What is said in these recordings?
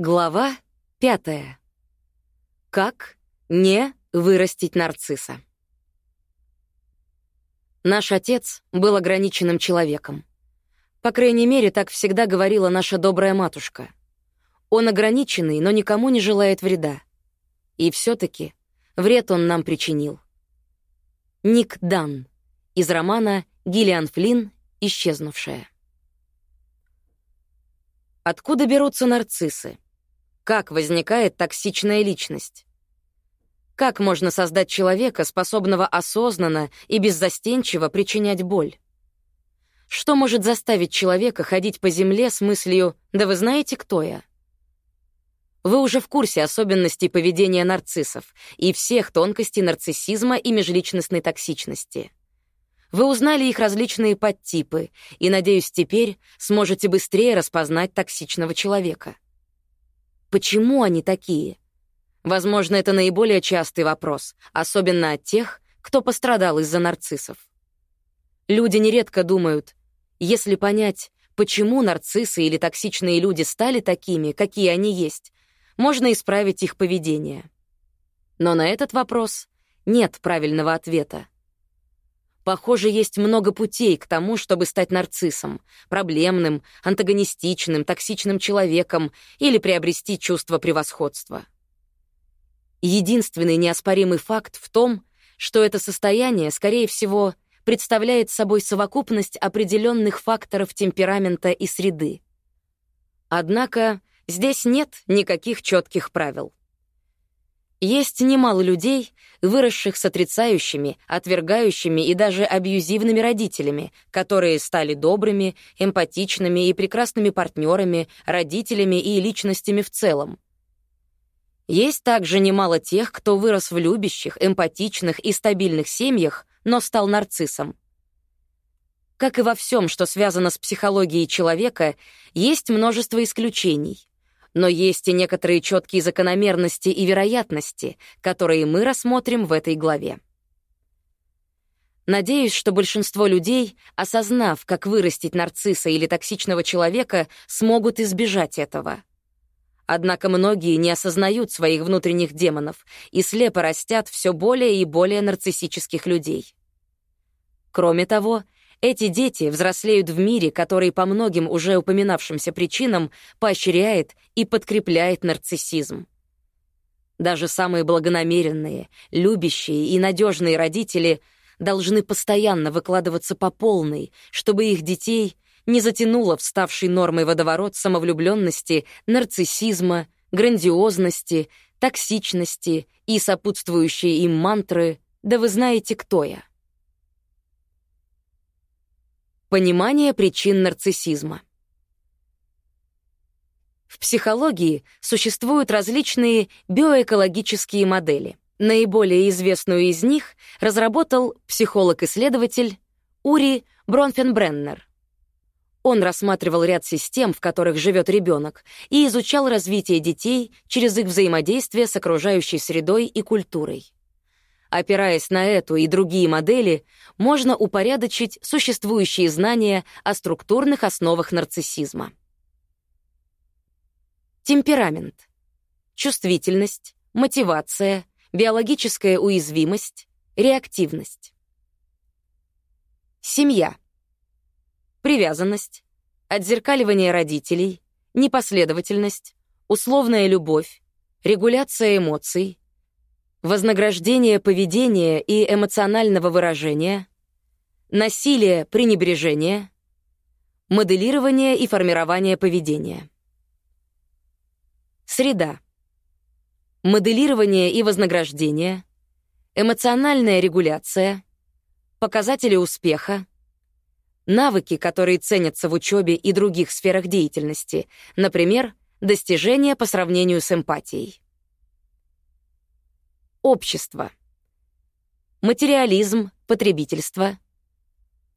Глава пятая. Как не вырастить нарцисса? Наш отец был ограниченным человеком. По крайней мере, так всегда говорила наша добрая матушка. Он ограниченный, но никому не желает вреда. И все таки вред он нам причинил. Ник Дан из романа «Гиллиан Флинн. Исчезнувшая». Откуда берутся нарциссы? Как возникает токсичная личность? Как можно создать человека, способного осознанно и беззастенчиво причинять боль? Что может заставить человека ходить по земле с мыслью «да вы знаете, кто я»? Вы уже в курсе особенностей поведения нарциссов и всех тонкостей нарциссизма и межличностной токсичности. Вы узнали их различные подтипы и, надеюсь, теперь сможете быстрее распознать токсичного человека. Почему они такие? Возможно, это наиболее частый вопрос, особенно от тех, кто пострадал из-за нарциссов. Люди нередко думают, если понять, почему нарциссы или токсичные люди стали такими, какие они есть, можно исправить их поведение. Но на этот вопрос нет правильного ответа. Похоже, есть много путей к тому, чтобы стать нарциссом, проблемным, антагонистичным, токсичным человеком или приобрести чувство превосходства. Единственный неоспоримый факт в том, что это состояние, скорее всего, представляет собой совокупность определенных факторов темперамента и среды. Однако здесь нет никаких четких правил. Есть немало людей, выросших с отрицающими, отвергающими и даже абьюзивными родителями, которые стали добрыми, эмпатичными и прекрасными партнерами, родителями и личностями в целом. Есть также немало тех, кто вырос в любящих, эмпатичных и стабильных семьях, но стал нарциссом. Как и во всем, что связано с психологией человека, есть множество исключений. Но есть и некоторые четкие закономерности и вероятности, которые мы рассмотрим в этой главе. Надеюсь, что большинство людей, осознав, как вырастить нарцисса или токсичного человека, смогут избежать этого. Однако многие не осознают своих внутренних демонов и слепо растят все более и более нарциссических людей. Кроме того, эти дети взрослеют в мире, который по многим уже упоминавшимся причинам поощряет и подкрепляет нарциссизм. Даже самые благонамеренные, любящие и надежные родители должны постоянно выкладываться по полной, чтобы их детей не затянуло вставший нормой водоворот самовлюбленности, нарциссизма, грандиозности, токсичности и сопутствующие им мантры «Да вы знаете, кто я». Понимание причин нарциссизма. В психологии существуют различные биоэкологические модели. Наиболее известную из них разработал психолог-исследователь Ури Бронфенбреннер. Он рассматривал ряд систем, в которых живет ребенок, и изучал развитие детей через их взаимодействие с окружающей средой и культурой. Опираясь на эту и другие модели, можно упорядочить существующие знания о структурных основах нарциссизма. Темперамент. Чувствительность, мотивация, биологическая уязвимость, реактивность. Семья. Привязанность, отзеркаливание родителей, непоследовательность, условная любовь, регуляция эмоций, вознаграждение поведения и эмоционального выражения, насилие пренебрежение, моделирование и формирование поведения. Среда. Моделирование и вознаграждение, эмоциональная регуляция, показатели успеха, навыки, которые ценятся в учебе и других сферах деятельности, например, достижения по сравнению с эмпатией. Общество. Материализм, потребительство.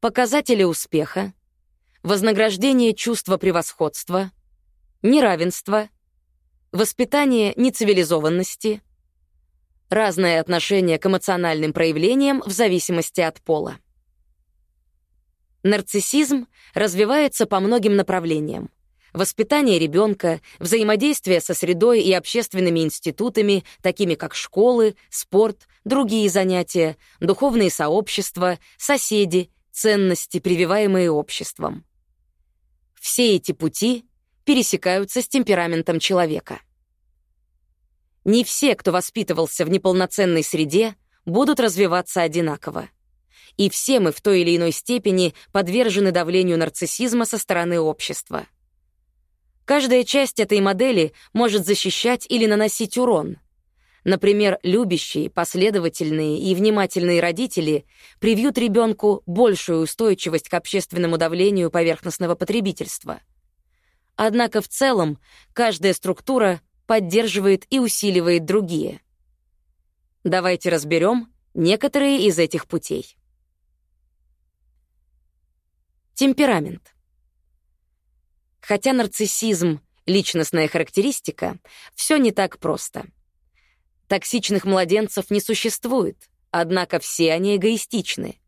Показатели успеха. Вознаграждение чувства превосходства. Неравенство. Воспитание нецивилизованности. Разное отношение к эмоциональным проявлениям в зависимости от пола. Нарциссизм развивается по многим направлениям. Воспитание ребенка, взаимодействие со средой и общественными институтами, такими как школы, спорт, другие занятия, духовные сообщества, соседи, ценности, прививаемые обществом. Все эти пути пересекаются с темпераментом человека. Не все, кто воспитывался в неполноценной среде, будут развиваться одинаково. И все мы в той или иной степени подвержены давлению нарциссизма со стороны общества. Каждая часть этой модели может защищать или наносить урон. Например, любящие, последовательные и внимательные родители привьют ребенку большую устойчивость к общественному давлению поверхностного потребительства. Однако в целом каждая структура поддерживает и усиливает другие. Давайте разберем некоторые из этих путей. Темперамент. Хотя нарциссизм — личностная характеристика, все не так просто. Токсичных младенцев не существует, однако все они эгоистичны.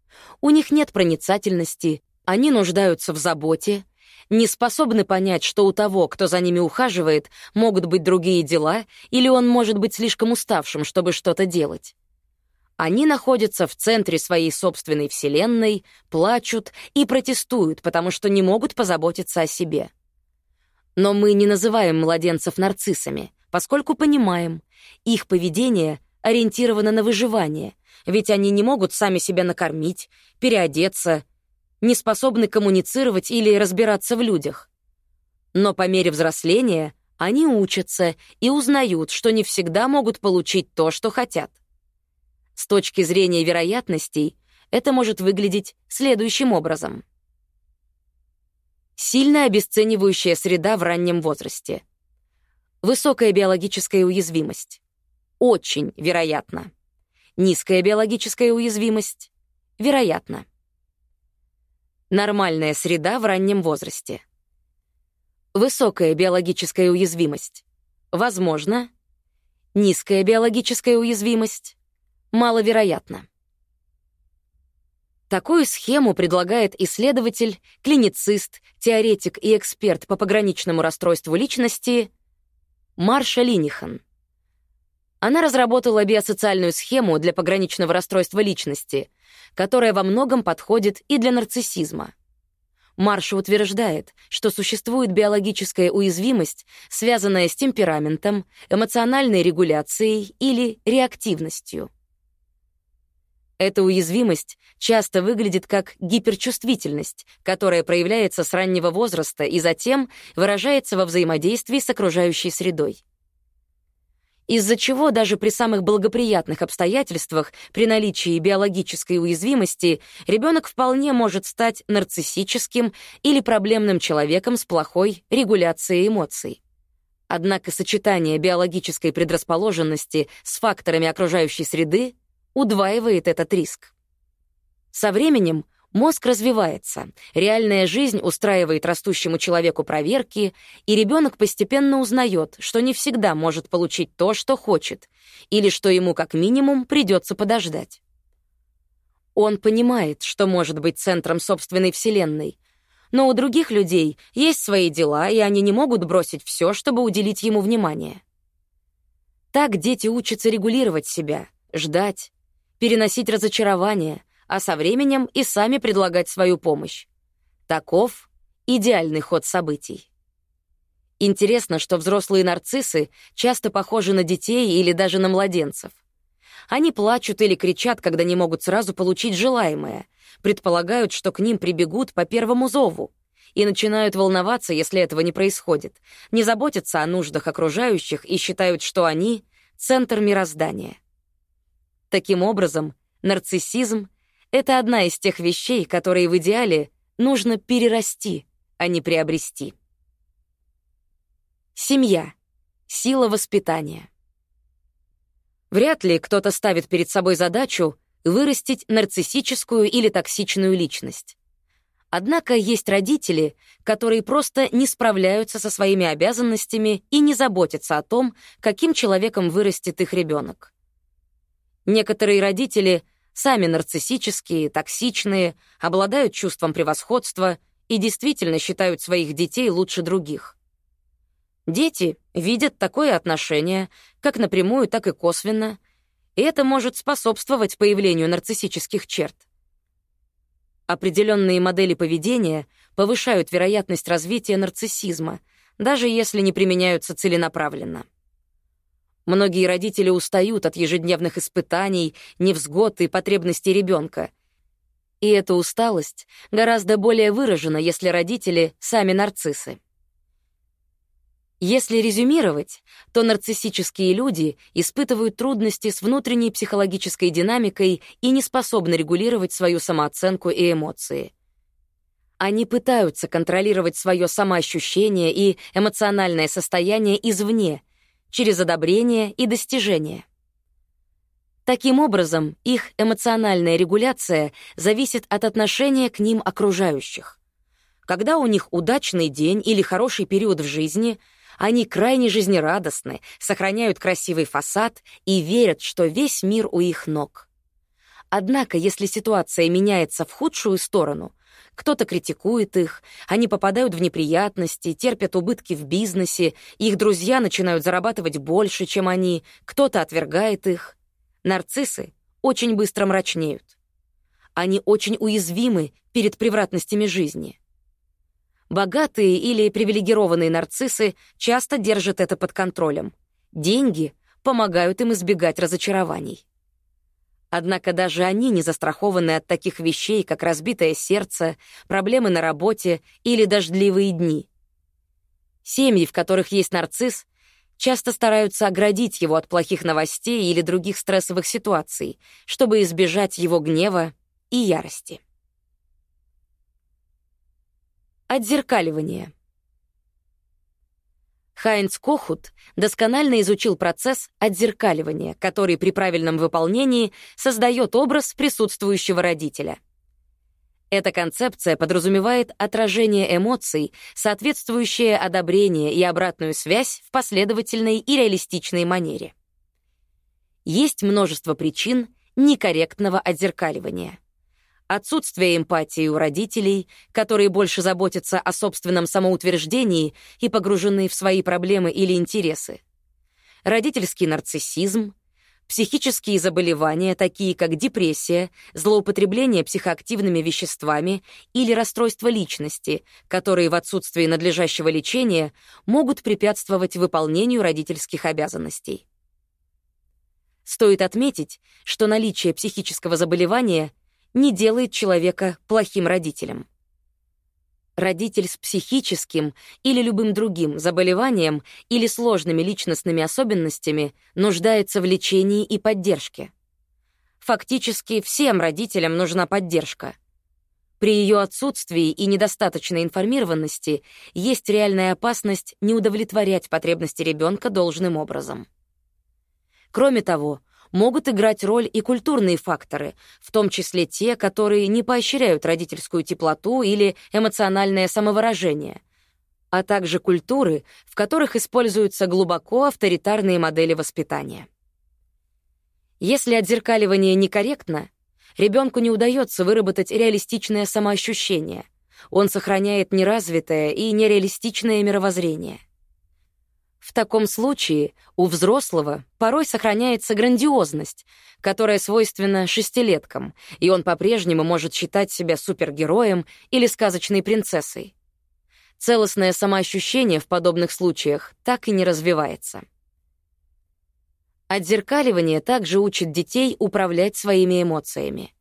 У них нет проницательности, они нуждаются в заботе, не способны понять, что у того, кто за ними ухаживает, могут быть другие дела, или он может быть слишком уставшим, чтобы что-то делать. Они находятся в центре своей собственной вселенной, плачут и протестуют, потому что не могут позаботиться о себе. Но мы не называем младенцев нарциссами, поскольку понимаем, их поведение ориентировано на выживание, ведь они не могут сами себя накормить, переодеться, не способны коммуницировать или разбираться в людях. Но по мере взросления они учатся и узнают, что не всегда могут получить то, что хотят. С точки зрения вероятностей, это может выглядеть следующим образом. Сильная обесценивающая среда в раннем возрасте. Высокая биологическая уязвимость. Очень вероятно. Низкая биологическая уязвимость. Вероятно. Нормальная среда в раннем возрасте. Высокая биологическая уязвимость. Возможно. Низкая биологическая уязвимость. Маловероятно. Такую схему предлагает исследователь, клиницист, теоретик и эксперт по пограничному расстройству личности Марша Линихан. Она разработала биосоциальную схему для пограничного расстройства личности, которая во многом подходит и для нарциссизма. Марша утверждает, что существует биологическая уязвимость, связанная с темпераментом, эмоциональной регуляцией или реактивностью. Эта уязвимость часто выглядит как гиперчувствительность, которая проявляется с раннего возраста и затем выражается во взаимодействии с окружающей средой. Из-за чего даже при самых благоприятных обстоятельствах, при наличии биологической уязвимости, ребенок вполне может стать нарциссическим или проблемным человеком с плохой регуляцией эмоций. Однако сочетание биологической предрасположенности с факторами окружающей среды удваивает этот риск. Со временем мозг развивается, реальная жизнь устраивает растущему человеку проверки, и ребенок постепенно узнает, что не всегда может получить то, что хочет, или что ему как минимум придется подождать. Он понимает, что может быть центром собственной вселенной, но у других людей есть свои дела, и они не могут бросить все, чтобы уделить ему внимание. Так дети учатся регулировать себя, ждать, переносить разочарование, а со временем и сами предлагать свою помощь. Таков идеальный ход событий. Интересно, что взрослые нарциссы часто похожи на детей или даже на младенцев. Они плачут или кричат, когда не могут сразу получить желаемое, предполагают, что к ним прибегут по первому зову, и начинают волноваться, если этого не происходит, не заботятся о нуждах окружающих и считают, что они — центр мироздания. Таким образом, нарциссизм — это одна из тех вещей, которые в идеале нужно перерасти, а не приобрести. Семья. Сила воспитания. Вряд ли кто-то ставит перед собой задачу вырастить нарциссическую или токсичную личность. Однако есть родители, которые просто не справляются со своими обязанностями и не заботятся о том, каким человеком вырастет их ребенок. Некоторые родители сами нарциссические, токсичные, обладают чувством превосходства и действительно считают своих детей лучше других. Дети видят такое отношение, как напрямую, так и косвенно, и это может способствовать появлению нарциссических черт. Определенные модели поведения повышают вероятность развития нарциссизма, даже если не применяются целенаправленно. Многие родители устают от ежедневных испытаний, невзгод и потребностей ребенка. И эта усталость гораздо более выражена, если родители сами нарциссы. Если резюмировать, то нарциссические люди испытывают трудности с внутренней психологической динамикой и не способны регулировать свою самооценку и эмоции. Они пытаются контролировать свое самоощущение и эмоциональное состояние извне, через одобрение и достижение. Таким образом, их эмоциональная регуляция зависит от отношения к ним окружающих. Когда у них удачный день или хороший период в жизни — они крайне жизнерадостны, сохраняют красивый фасад и верят, что весь мир у их ног. Однако, если ситуация меняется в худшую сторону, кто-то критикует их, они попадают в неприятности, терпят убытки в бизнесе, их друзья начинают зарабатывать больше, чем они, кто-то отвергает их. Нарциссы очень быстро мрачнеют. Они очень уязвимы перед превратностями жизни — Богатые или привилегированные нарциссы часто держат это под контролем. Деньги помогают им избегать разочарований. Однако даже они не застрахованы от таких вещей, как разбитое сердце, проблемы на работе или дождливые дни. Семьи, в которых есть нарцисс, часто стараются оградить его от плохих новостей или других стрессовых ситуаций, чтобы избежать его гнева и ярости. Отзеркаливание. Хайнц Кохут досконально изучил процесс отзеркаливания, который при правильном выполнении создает образ присутствующего родителя. Эта концепция подразумевает отражение эмоций, соответствующее одобрение и обратную связь в последовательной и реалистичной манере. Есть множество причин некорректного отзеркаливания отсутствие эмпатии у родителей, которые больше заботятся о собственном самоутверждении и погружены в свои проблемы или интересы, родительский нарциссизм, психические заболевания, такие как депрессия, злоупотребление психоактивными веществами или расстройство личности, которые в отсутствии надлежащего лечения могут препятствовать выполнению родительских обязанностей. Стоит отметить, что наличие психического заболевания — не делает человека плохим родителем. Родитель с психическим или любым другим заболеванием или сложными личностными особенностями нуждается в лечении и поддержке. Фактически всем родителям нужна поддержка. При ее отсутствии и недостаточной информированности есть реальная опасность не удовлетворять потребности ребенка должным образом. Кроме того, могут играть роль и культурные факторы, в том числе те, которые не поощряют родительскую теплоту или эмоциональное самовыражение, а также культуры, в которых используются глубоко авторитарные модели воспитания. Если отзеркаливание некорректно, ребенку не удается выработать реалистичное самоощущение, он сохраняет неразвитое и нереалистичное мировоззрение — в таком случае у взрослого порой сохраняется грандиозность, которая свойственна шестилеткам, и он по-прежнему может считать себя супергероем или сказочной принцессой. Целостное самоощущение в подобных случаях так и не развивается. Отзеркаливание также учит детей управлять своими эмоциями.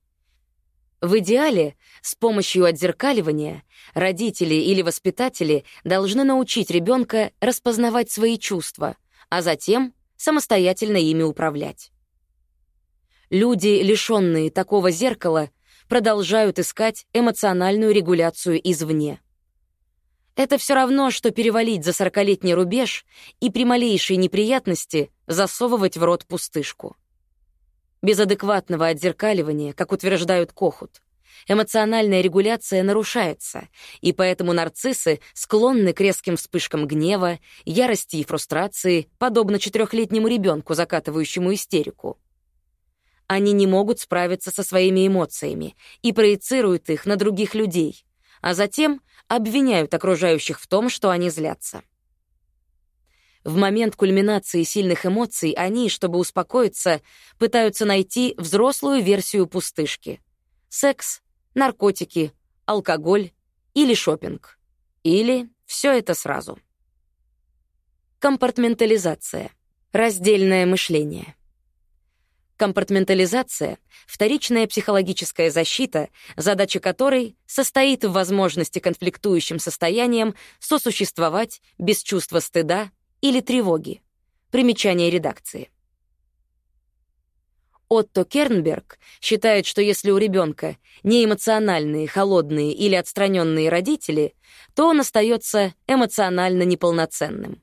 В идеале, с помощью отзеркаливания, родители или воспитатели должны научить ребенка распознавать свои чувства, а затем самостоятельно ими управлять. Люди, лишенные такого зеркала, продолжают искать эмоциональную регуляцию извне. Это все равно, что перевалить за сорокалетний рубеж и при малейшей неприятности засовывать в рот пустышку без адекватного отзеркаливания, как утверждают Кохут. Эмоциональная регуляция нарушается, и поэтому нарциссы склонны к резким вспышкам гнева, ярости и фрустрации, подобно четырехлетнему ребенку, закатывающему истерику. Они не могут справиться со своими эмоциями и проецируют их на других людей, а затем обвиняют окружающих в том, что они злятся. В момент кульминации сильных эмоций они, чтобы успокоиться, пытаются найти взрослую версию пустышки. Секс, наркотики, алкоголь или шопинг. Или все это сразу. Компартментализация. Раздельное мышление. Компартментализация — вторичная психологическая защита, задача которой состоит в возможности конфликтующим состояниям сосуществовать без чувства стыда или тревоги. Примечание редакции. Отто Кернберг считает, что если у ребенка неэмоциональные, холодные или отстраненные родители, то он остается эмоционально неполноценным.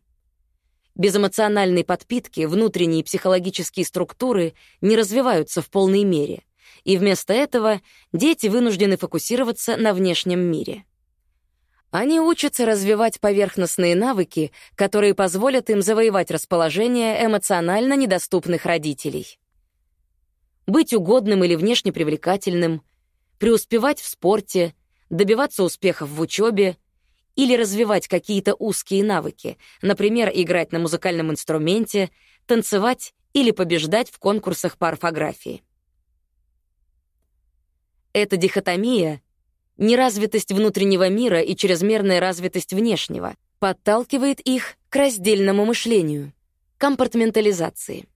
Без эмоциональной подпитки внутренние психологические структуры не развиваются в полной мере, и вместо этого дети вынуждены фокусироваться на внешнем мире. Они учатся развивать поверхностные навыки, которые позволят им завоевать расположение эмоционально недоступных родителей. Быть угодным или внешне привлекательным, преуспевать в спорте, добиваться успехов в учебе — или развивать какие-то узкие навыки, например, играть на музыкальном инструменте, танцевать или побеждать в конкурсах по орфографии. Эта дихотомия — неразвитость внутреннего мира и чрезмерная развитость внешнего — подталкивает их к раздельному мышлению, компартментализации.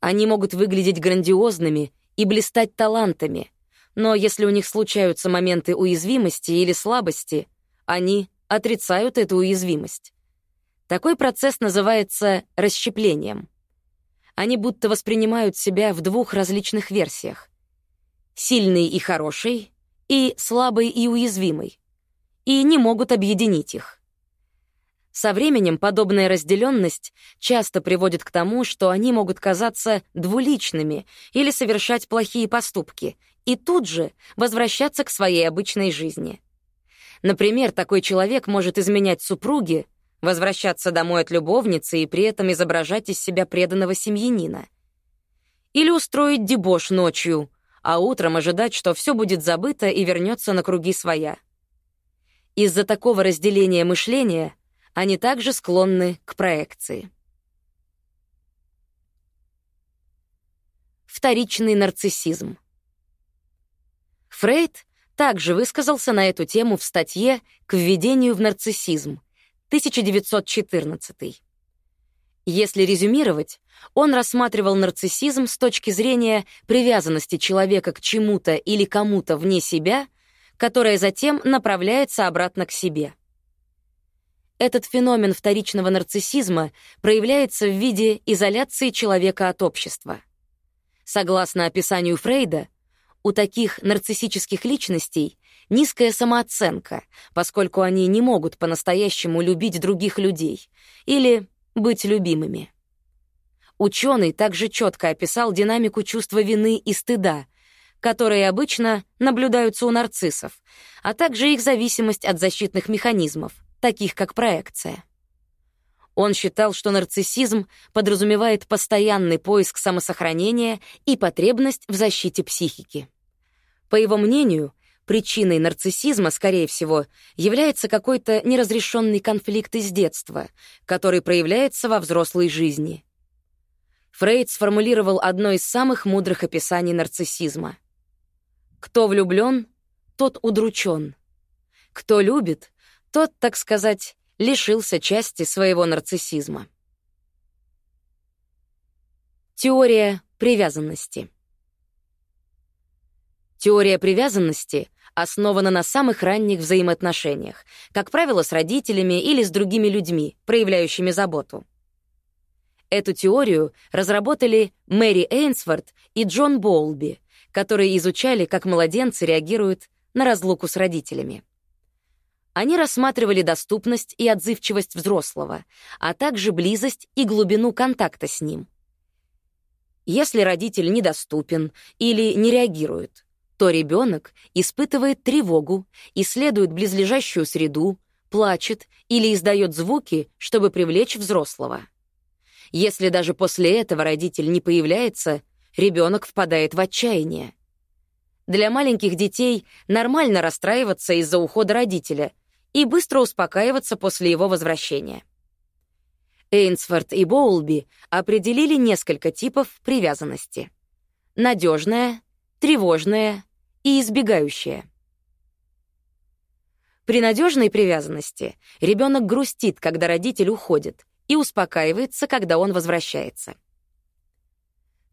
Они могут выглядеть грандиозными и блистать талантами, но если у них случаются моменты уязвимости или слабости — они отрицают эту уязвимость. Такой процесс называется расщеплением. Они будто воспринимают себя в двух различных версиях. Сильный и хороший, и слабый и уязвимый. И не могут объединить их. Со временем подобная разделенность часто приводит к тому, что они могут казаться двуличными или совершать плохие поступки, и тут же возвращаться к своей обычной жизни. Например, такой человек может изменять супруге, возвращаться домой от любовницы и при этом изображать из себя преданного семьянина. Или устроить дебош ночью, а утром ожидать, что все будет забыто и вернется на круги своя. Из-за такого разделения мышления они также склонны к проекции. Вторичный нарциссизм. Фрейд также высказался на эту тему в статье «К введению в нарциссизм» 1914. Если резюмировать, он рассматривал нарциссизм с точки зрения привязанности человека к чему-то или кому-то вне себя, которая затем направляется обратно к себе. Этот феномен вторичного нарциссизма проявляется в виде изоляции человека от общества. Согласно описанию Фрейда, у таких нарциссических личностей низкая самооценка, поскольку они не могут по-настоящему любить других людей или быть любимыми. Ученый также четко описал динамику чувства вины и стыда, которые обычно наблюдаются у нарциссов, а также их зависимость от защитных механизмов, таких как проекция. Он считал, что нарциссизм подразумевает постоянный поиск самосохранения и потребность в защите психики. По его мнению, причиной нарциссизма, скорее всего, является какой-то неразрешенный конфликт из детства, который проявляется во взрослой жизни. Фрейд сформулировал одно из самых мудрых описаний нарциссизма. «Кто влюблен, тот удручен. Кто любит, тот, так сказать, лишился части своего нарциссизма. Теория привязанности. Теория привязанности основана на самых ранних взаимоотношениях, как правило, с родителями или с другими людьми, проявляющими заботу. Эту теорию разработали Мэри Эйнсворт и Джон Боулби, которые изучали, как младенцы реагируют на разлуку с родителями. Они рассматривали доступность и отзывчивость взрослого, а также близость и глубину контакта с ним. Если родитель недоступен или не реагирует, то ребенок испытывает тревогу, исследует близлежащую среду, плачет или издает звуки, чтобы привлечь взрослого. Если даже после этого родитель не появляется, ребенок впадает в отчаяние. Для маленьких детей нормально расстраиваться из-за ухода родителя, и быстро успокаиваться после его возвращения. Эйнсфорд и Боулби определили несколько типов привязанности. Надежная, тревожная и избегающая. При надежной привязанности ребенок грустит, когда родитель уходит, и успокаивается, когда он возвращается.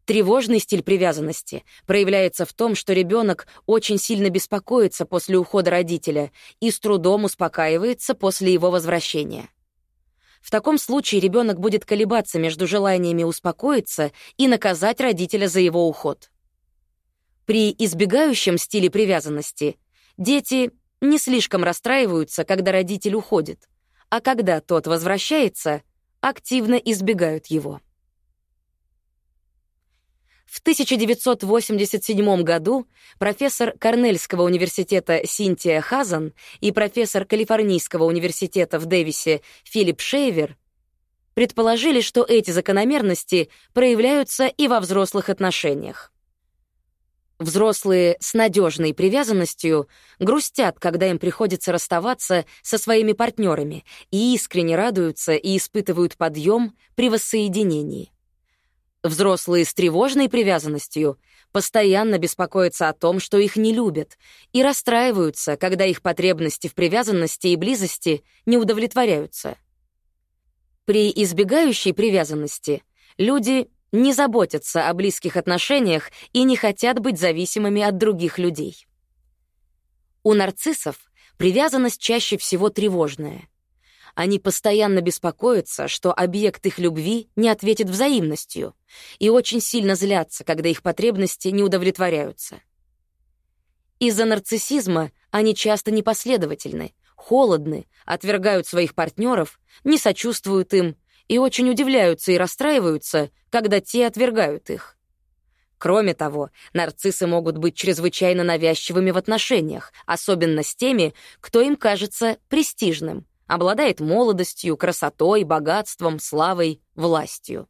Тревожный стиль привязанности проявляется в том, что ребенок очень сильно беспокоится после ухода родителя и с трудом успокаивается после его возвращения. В таком случае ребенок будет колебаться между желаниями успокоиться и наказать родителя за его уход. При избегающем стиле привязанности дети не слишком расстраиваются, когда родитель уходит, а когда тот возвращается, активно избегают его. В 1987 году профессор Корнельского университета Синтия Хазан и профессор Калифорнийского университета в Дэвисе Филипп Шейвер предположили, что эти закономерности проявляются и во взрослых отношениях. Взрослые с надежной привязанностью грустят, когда им приходится расставаться со своими партнерами, и искренне радуются и испытывают подъем при воссоединении. Взрослые с тревожной привязанностью постоянно беспокоятся о том, что их не любят, и расстраиваются, когда их потребности в привязанности и близости не удовлетворяются. При избегающей привязанности люди не заботятся о близких отношениях и не хотят быть зависимыми от других людей. У нарциссов привязанность чаще всего тревожная — они постоянно беспокоятся, что объект их любви не ответит взаимностью, и очень сильно злятся, когда их потребности не удовлетворяются. Из-за нарциссизма они часто непоследовательны, холодны, отвергают своих партнеров, не сочувствуют им и очень удивляются и расстраиваются, когда те отвергают их. Кроме того, нарциссы могут быть чрезвычайно навязчивыми в отношениях, особенно с теми, кто им кажется престижным, обладает молодостью, красотой, богатством, славой, властью.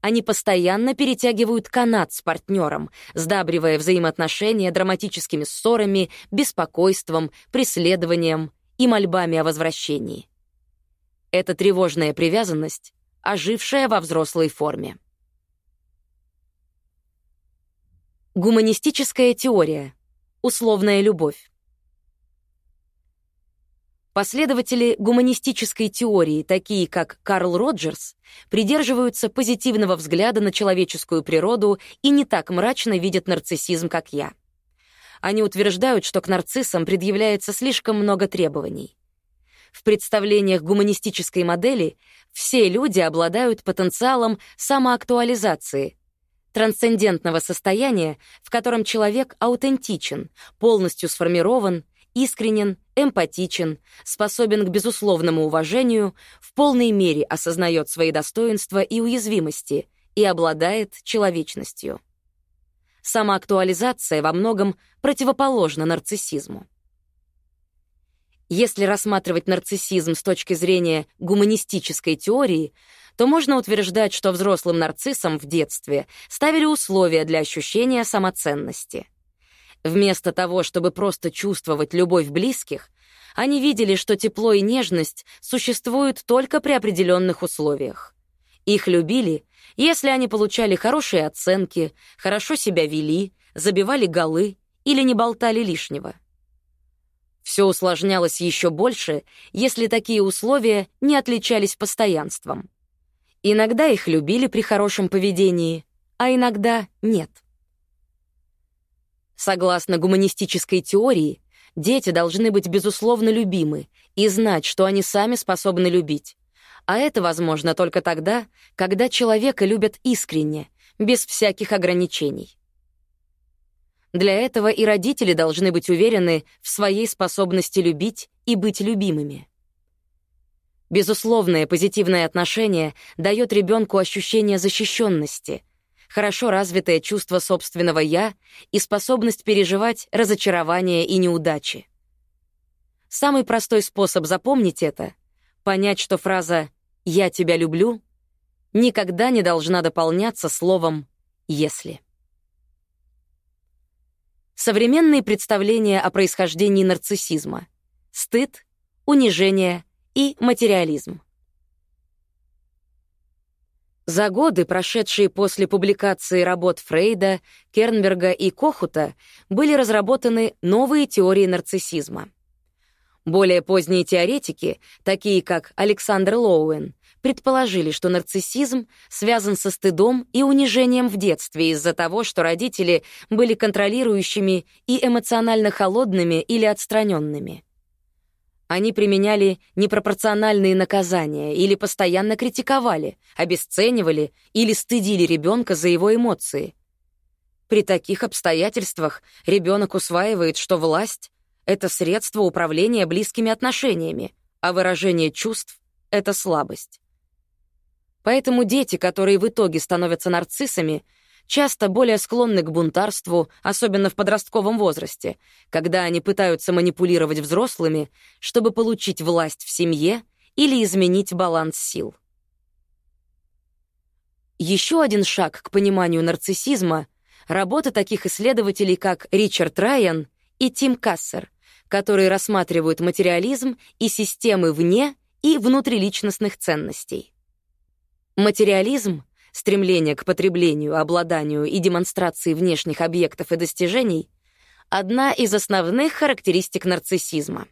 Они постоянно перетягивают канат с партнером, сдабривая взаимоотношения драматическими ссорами, беспокойством, преследованием и мольбами о возвращении. Это тревожная привязанность, ожившая во взрослой форме. Гуманистическая теория. Условная любовь. Последователи гуманистической теории, такие как Карл Роджерс, придерживаются позитивного взгляда на человеческую природу и не так мрачно видят нарциссизм, как я. Они утверждают, что к нарциссам предъявляется слишком много требований. В представлениях гуманистической модели все люди обладают потенциалом самоактуализации, трансцендентного состояния, в котором человек аутентичен, полностью сформирован, искренен, эмпатичен, способен к безусловному уважению, в полной мере осознает свои достоинства и уязвимости и обладает человечностью. Самоактуализация во многом противоположна нарциссизму. Если рассматривать нарциссизм с точки зрения гуманистической теории, то можно утверждать, что взрослым нарциссам в детстве ставили условия для ощущения самоценности. Вместо того, чтобы просто чувствовать любовь близких, они видели, что тепло и нежность существуют только при определенных условиях. Их любили, если они получали хорошие оценки, хорошо себя вели, забивали голы или не болтали лишнего. Все усложнялось еще больше, если такие условия не отличались постоянством. Иногда их любили при хорошем поведении, а иногда нет. Согласно гуманистической теории, дети должны быть безусловно любимы и знать, что они сами способны любить. А это возможно только тогда, когда человека любят искренне, без всяких ограничений. Для этого и родители должны быть уверены в своей способности любить и быть любимыми. Безусловное позитивное отношение дает ребенку ощущение защищенности — хорошо развитое чувство собственного «я» и способность переживать разочарования и неудачи. Самый простой способ запомнить это — понять, что фраза «я тебя люблю» никогда не должна дополняться словом «если». Современные представления о происхождении нарциссизма — стыд, унижение и материализм. За годы, прошедшие после публикации работ Фрейда, Кернберга и Кохута, были разработаны новые теории нарциссизма. Более поздние теоретики, такие как Александр Лоуэн, предположили, что нарциссизм связан со стыдом и унижением в детстве из-за того, что родители были контролирующими и эмоционально холодными или отстраненными. Они применяли непропорциональные наказания или постоянно критиковали, обесценивали или стыдили ребенка за его эмоции. При таких обстоятельствах ребенок усваивает, что власть — это средство управления близкими отношениями, а выражение чувств — это слабость. Поэтому дети, которые в итоге становятся нарциссами — часто более склонны к бунтарству, особенно в подростковом возрасте, когда они пытаются манипулировать взрослыми, чтобы получить власть в семье или изменить баланс сил. Еще один шаг к пониманию нарциссизма — работа таких исследователей, как Ричард Райан и Тим Кассер, которые рассматривают материализм и системы вне и внутриличностных ценностей. Материализм стремление к потреблению, обладанию и демонстрации внешних объектов и достижений — одна из основных характеристик нарциссизма.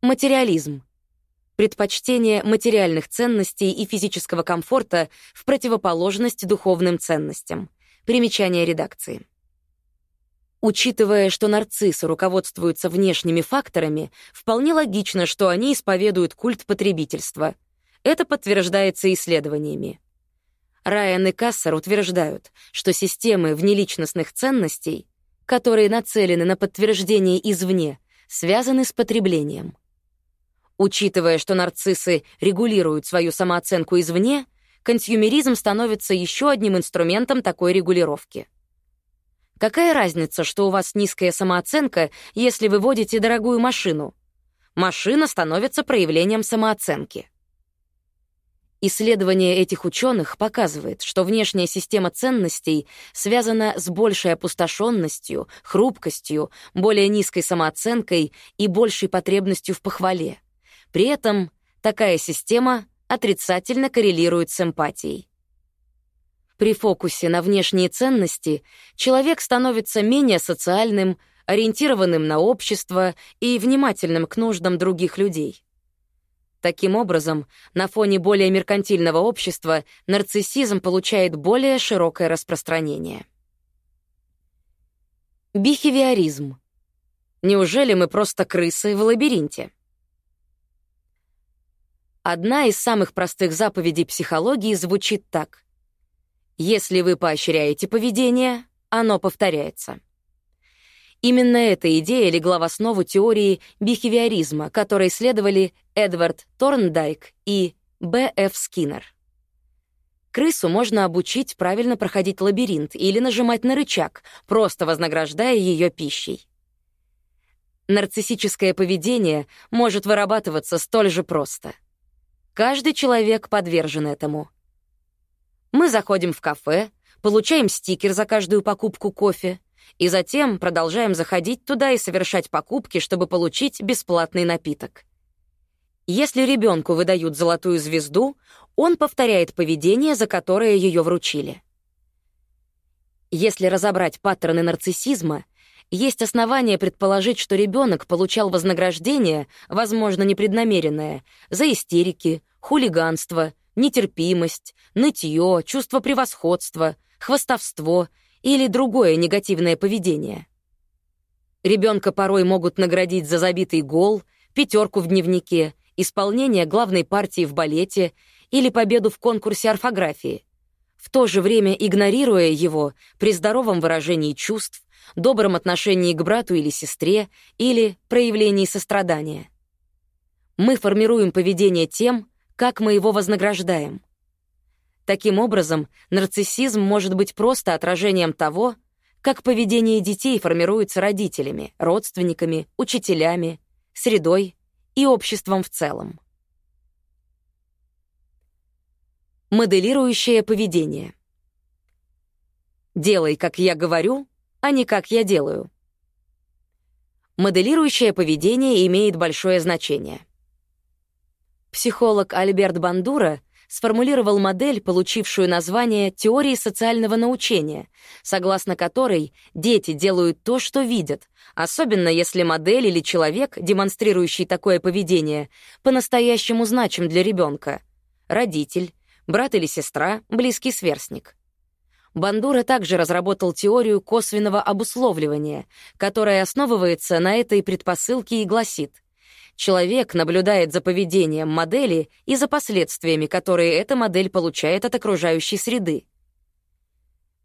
Материализм — предпочтение материальных ценностей и физического комфорта в противоположность духовным ценностям. Примечание редакции. Учитывая, что нарциссы руководствуются внешними факторами, вполне логично, что они исповедуют культ потребительства — это подтверждается исследованиями. Райан и Кассер утверждают, что системы внеличностных ценностей, которые нацелены на подтверждение извне, связаны с потреблением. Учитывая, что нарциссы регулируют свою самооценку извне, консюмеризм становится еще одним инструментом такой регулировки. Какая разница, что у вас низкая самооценка, если вы водите дорогую машину? Машина становится проявлением самооценки. Исследование этих ученых показывает, что внешняя система ценностей связана с большей опустошенностью, хрупкостью, более низкой самооценкой и большей потребностью в похвале. При этом такая система отрицательно коррелирует с эмпатией. При фокусе на внешние ценности человек становится менее социальным, ориентированным на общество и внимательным к нуждам других людей. Таким образом, на фоне более меркантильного общества нарциссизм получает более широкое распространение. Бихевиоризм. Неужели мы просто крысы в лабиринте? Одна из самых простых заповедей психологии звучит так. Если вы поощряете поведение, оно повторяется. Именно эта идея легла в основу теории бихевиоризма, которой исследовали Эдвард Торндайк и Б. Ф. Скиннер. Крысу можно обучить правильно проходить лабиринт или нажимать на рычаг, просто вознаграждая ее пищей. Нарциссическое поведение может вырабатываться столь же просто. Каждый человек подвержен этому. Мы заходим в кафе, получаем стикер за каждую покупку кофе, и затем продолжаем заходить туда и совершать покупки, чтобы получить бесплатный напиток. Если ребенку выдают золотую звезду, он повторяет поведение, за которое ее вручили. Если разобрать паттерны нарциссизма, есть основания предположить, что ребенок получал вознаграждение, возможно, непреднамеренное, за истерики, хулиганство, нетерпимость, нытье, чувство превосходства, хвастовство — или другое негативное поведение. Ребенка порой могут наградить за забитый гол, пятерку в дневнике, исполнение главной партии в балете или победу в конкурсе орфографии, в то же время игнорируя его при здоровом выражении чувств, добром отношении к брату или сестре или проявлении сострадания. Мы формируем поведение тем, как мы его вознаграждаем. Таким образом, нарциссизм может быть просто отражением того, как поведение детей формируется родителями, родственниками, учителями, средой и обществом в целом. Моделирующее поведение. Делай, как я говорю, а не как я делаю. Моделирующее поведение имеет большое значение. Психолог Альберт Бандура сформулировал модель, получившую название теории социального научения, согласно которой дети делают то, что видят, особенно если модель или человек, демонстрирующий такое поведение, по-настоящему значим для ребенка. Родитель, брат или сестра, близкий сверстник. Бандура также разработал теорию косвенного обусловливания, которая основывается на этой предпосылке и гласит — Человек наблюдает за поведением модели и за последствиями, которые эта модель получает от окружающей среды.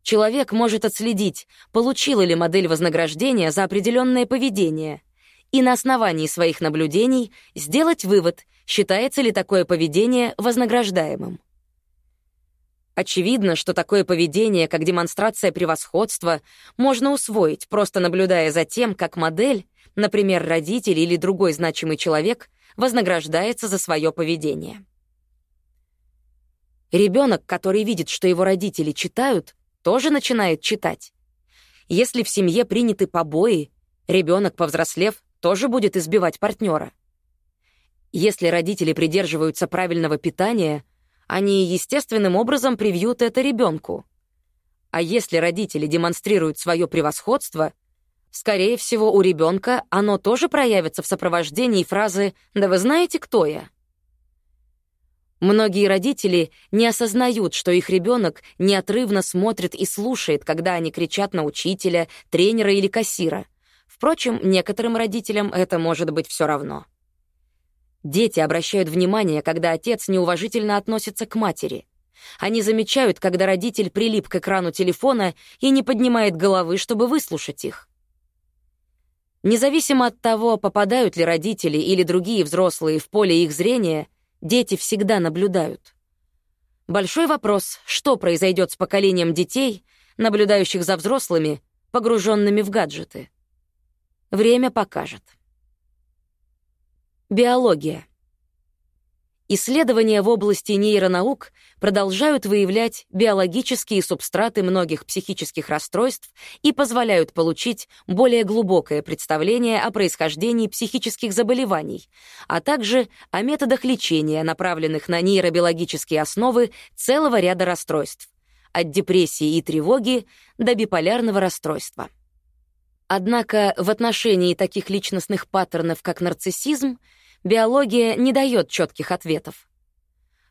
Человек может отследить, получила ли модель вознаграждения за определенное поведение, и на основании своих наблюдений сделать вывод, считается ли такое поведение вознаграждаемым. Очевидно, что такое поведение, как демонстрация превосходства, можно усвоить, просто наблюдая за тем, как модель например, родитель или другой значимый человек, вознаграждается за свое поведение. Ребенок, который видит, что его родители читают, тоже начинает читать. Если в семье приняты побои, ребенок, повзрослев, тоже будет избивать партнера. Если родители придерживаются правильного питания, они естественным образом привьют это ребенку. А если родители демонстрируют свое превосходство, Скорее всего, у ребенка оно тоже проявится в сопровождении фразы «Да вы знаете, кто я?». Многие родители не осознают, что их ребенок неотрывно смотрит и слушает, когда они кричат на учителя, тренера или кассира. Впрочем, некоторым родителям это может быть все равно. Дети обращают внимание, когда отец неуважительно относится к матери. Они замечают, когда родитель прилип к экрану телефона и не поднимает головы, чтобы выслушать их. Независимо от того, попадают ли родители или другие взрослые в поле их зрения, дети всегда наблюдают. Большой вопрос, что произойдет с поколением детей, наблюдающих за взрослыми, погруженными в гаджеты. Время покажет. Биология. Исследования в области нейронаук продолжают выявлять биологические субстраты многих психических расстройств и позволяют получить более глубокое представление о происхождении психических заболеваний, а также о методах лечения, направленных на нейробиологические основы целого ряда расстройств, от депрессии и тревоги до биполярного расстройства. Однако в отношении таких личностных паттернов, как нарциссизм, биология не дает четких ответов.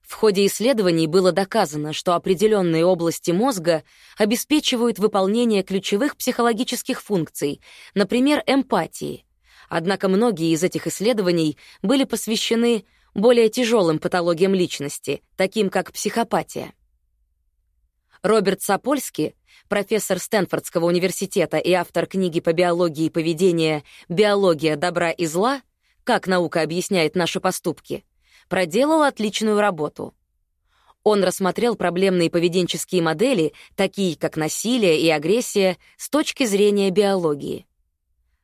В ходе исследований было доказано, что определенные области мозга обеспечивают выполнение ключевых психологических функций, например, эмпатии. Однако многие из этих исследований были посвящены более тяжелым патологиям личности, таким как психопатия. Роберт Сапольский, профессор Стэнфордского университета и автор книги по биологии поведения «Биология добра и зла», как наука объясняет наши поступки, проделал отличную работу. Он рассмотрел проблемные поведенческие модели, такие как насилие и агрессия, с точки зрения биологии.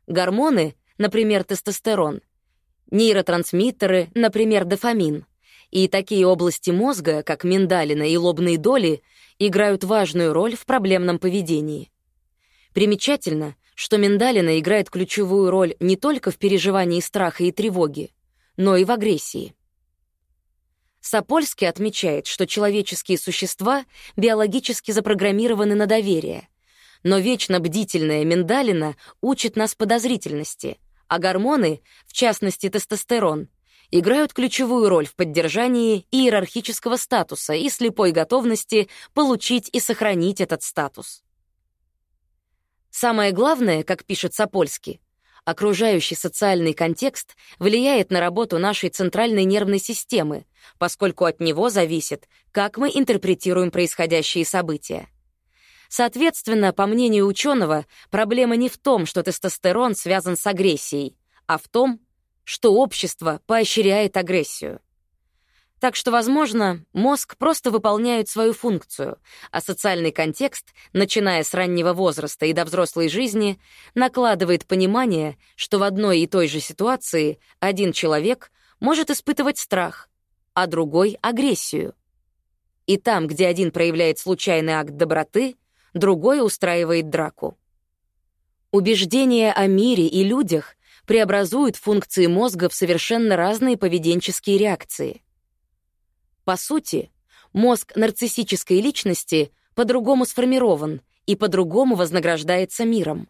Гормоны, например, тестостерон, нейротрансмиттеры, например, дофамин, и такие области мозга, как миндалина и лобные доли, играют важную роль в проблемном поведении. Примечательно, что миндалина играет ключевую роль не только в переживании страха и тревоги, но и в агрессии. Сапольский отмечает, что человеческие существа биологически запрограммированы на доверие, но вечно бдительная миндалина учит нас подозрительности, а гормоны, в частности тестостерон, играют ключевую роль в поддержании иерархического статуса и слепой готовности получить и сохранить этот статус. Самое главное, как пишет Сапольский, окружающий социальный контекст влияет на работу нашей центральной нервной системы, поскольку от него зависит, как мы интерпретируем происходящие события. Соответственно, по мнению ученого, проблема не в том, что тестостерон связан с агрессией, а в том, что общество поощряет агрессию. Так что, возможно, мозг просто выполняет свою функцию, а социальный контекст, начиная с раннего возраста и до взрослой жизни, накладывает понимание, что в одной и той же ситуации один человек может испытывать страх, а другой — агрессию. И там, где один проявляет случайный акт доброты, другой устраивает драку. Убеждения о мире и людях преобразуют функции мозга в совершенно разные поведенческие реакции — по сути, Мозг нарциссической личности по-другому сформирован и по-другому вознаграждается миром.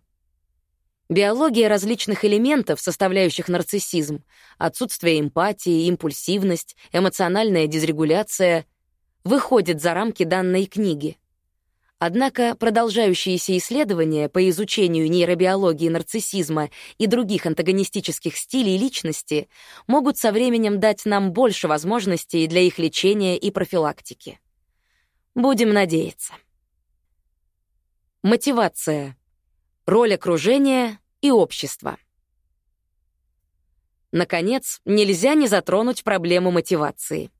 Биология различных элементов, составляющих нарциссизм, отсутствие эмпатии, импульсивность, эмоциональная дисрегуляция, выходит за рамки данной книги. Однако продолжающиеся исследования по изучению нейробиологии нарциссизма и других антагонистических стилей личности могут со временем дать нам больше возможностей для их лечения и профилактики. Будем надеяться. Мотивация. Роль окружения и общества. Наконец, нельзя не затронуть проблему мотивации —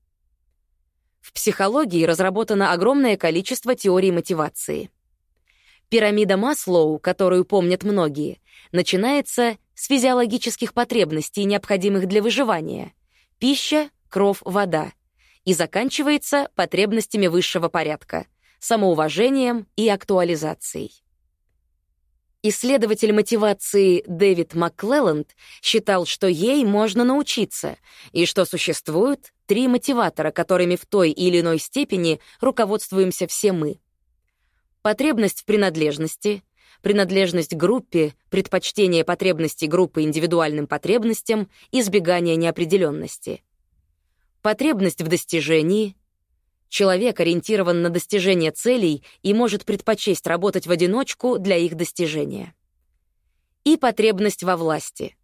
в психологии разработано огромное количество теорий мотивации. Пирамида Маслоу, которую помнят многие, начинается с физиологических потребностей, необходимых для выживания — пища, кровь, вода, и заканчивается потребностями высшего порядка — самоуважением и актуализацией. Исследователь мотивации Дэвид МакКлелланд считал, что ей можно научиться, и что существует три мотиватора, которыми в той или иной степени руководствуемся все мы. Потребность в принадлежности, принадлежность группе, предпочтение потребностей группы индивидуальным потребностям, избегание неопределенности. Потребность в достижении, Человек ориентирован на достижение целей и может предпочесть работать в одиночку для их достижения. И потребность во власти.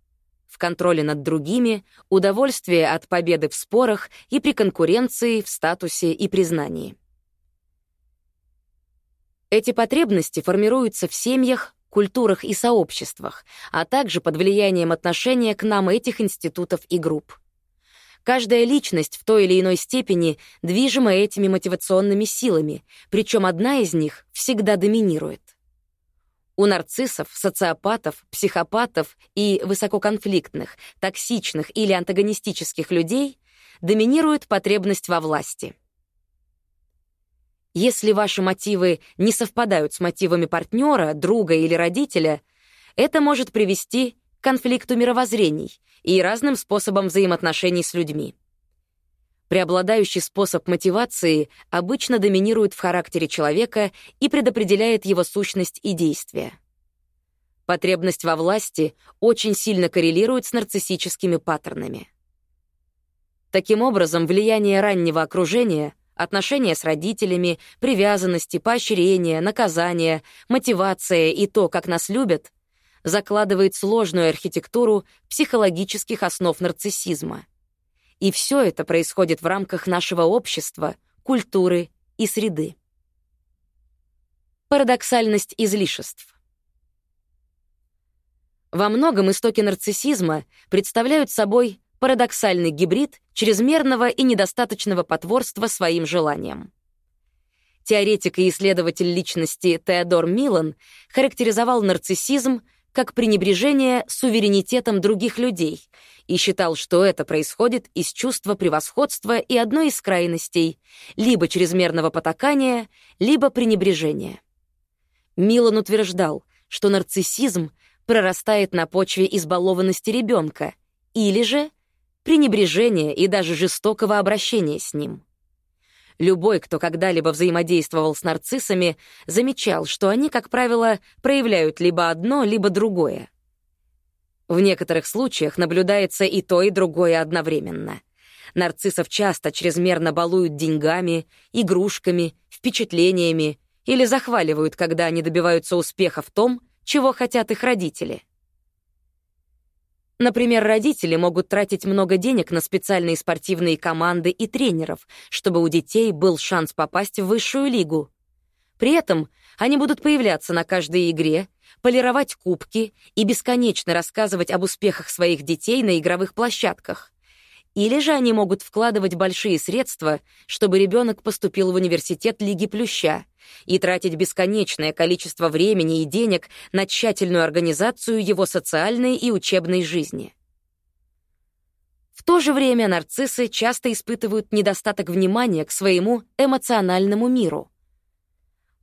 В контроле над другими, удовольствие от победы в спорах и при конкуренции в статусе и признании. Эти потребности формируются в семьях, культурах и сообществах, а также под влиянием отношения к нам этих институтов и групп. Каждая личность в той или иной степени движима этими мотивационными силами, причем одна из них всегда доминирует. У нарциссов, социопатов, психопатов и высококонфликтных, токсичных или антагонистических людей доминирует потребность во власти. Если ваши мотивы не совпадают с мотивами партнера, друга или родителя, это может привести конфликту мировоззрений и разным способам взаимоотношений с людьми. Преобладающий способ мотивации обычно доминирует в характере человека и предопределяет его сущность и действия. Потребность во власти очень сильно коррелирует с нарциссическими паттернами. Таким образом, влияние раннего окружения — отношения с родителями, привязанности, поощрения, наказания, мотивация и то, как нас любят, закладывает сложную архитектуру психологических основ нарциссизма. И все это происходит в рамках нашего общества, культуры и среды. Парадоксальность излишеств. Во многом истоки нарциссизма представляют собой парадоксальный гибрид чрезмерного и недостаточного потворства своим желаниям. Теоретик и исследователь личности Теодор Милан характеризовал нарциссизм как пренебрежение суверенитетом других людей и считал, что это происходит из чувства превосходства и одной из крайностей — либо чрезмерного потакания, либо пренебрежения. Милан утверждал, что нарциссизм прорастает на почве избалованности ребенка или же пренебрежения и даже жестокого обращения с ним. Любой, кто когда-либо взаимодействовал с нарциссами, замечал, что они, как правило, проявляют либо одно, либо другое. В некоторых случаях наблюдается и то, и другое одновременно. Нарциссов часто чрезмерно балуют деньгами, игрушками, впечатлениями или захваливают, когда они добиваются успеха в том, чего хотят их родители — Например, родители могут тратить много денег на специальные спортивные команды и тренеров, чтобы у детей был шанс попасть в высшую лигу. При этом они будут появляться на каждой игре, полировать кубки и бесконечно рассказывать об успехах своих детей на игровых площадках. Или же они могут вкладывать большие средства, чтобы ребенок поступил в университет Лиги Плюща, и тратить бесконечное количество времени и денег на тщательную организацию его социальной и учебной жизни. В то же время нарциссы часто испытывают недостаток внимания к своему эмоциональному миру.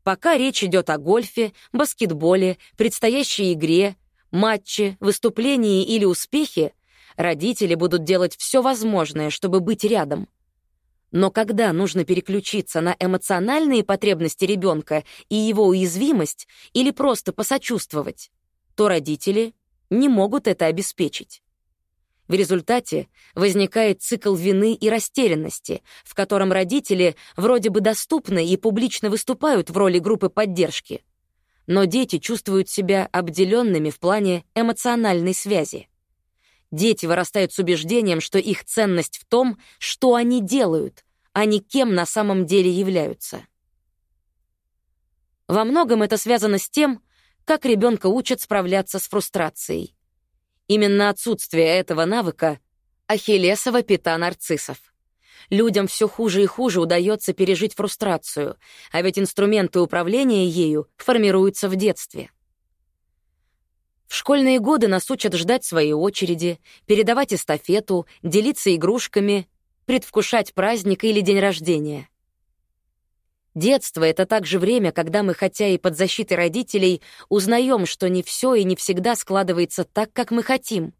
Пока речь идет о гольфе, баскетболе, предстоящей игре, матче, выступлении или успехе, родители будут делать все возможное, чтобы быть рядом. Но когда нужно переключиться на эмоциональные потребности ребенка и его уязвимость или просто посочувствовать, то родители не могут это обеспечить. В результате возникает цикл вины и растерянности, в котором родители вроде бы доступны и публично выступают в роли группы поддержки, но дети чувствуют себя обделенными в плане эмоциональной связи. Дети вырастают с убеждением, что их ценность в том, что они делают, а не кем на самом деле являются. Во многом это связано с тем, как ребенка учат справляться с фрустрацией. Именно отсутствие этого навыка — ахиллесова пята нарциссов. Людям все хуже и хуже удается пережить фрустрацию, а ведь инструменты управления ею формируются в детстве. В школьные годы нас учат ждать своей очереди, передавать эстафету, делиться игрушками, предвкушать праздник или день рождения. Детство — это также время, когда мы, хотя и под защитой родителей, узнаем, что не все и не всегда складывается так, как мы хотим.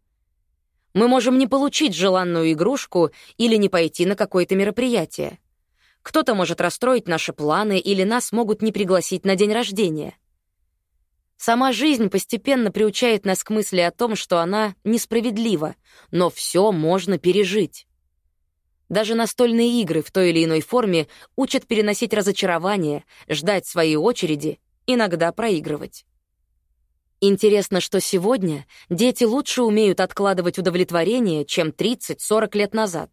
Мы можем не получить желанную игрушку или не пойти на какое-то мероприятие. Кто-то может расстроить наши планы или нас могут не пригласить на день рождения. Сама жизнь постепенно приучает нас к мысли о том, что она несправедлива, но все можно пережить. Даже настольные игры в той или иной форме учат переносить разочарование, ждать своей очереди, иногда проигрывать. Интересно, что сегодня дети лучше умеют откладывать удовлетворение, чем 30-40 лет назад.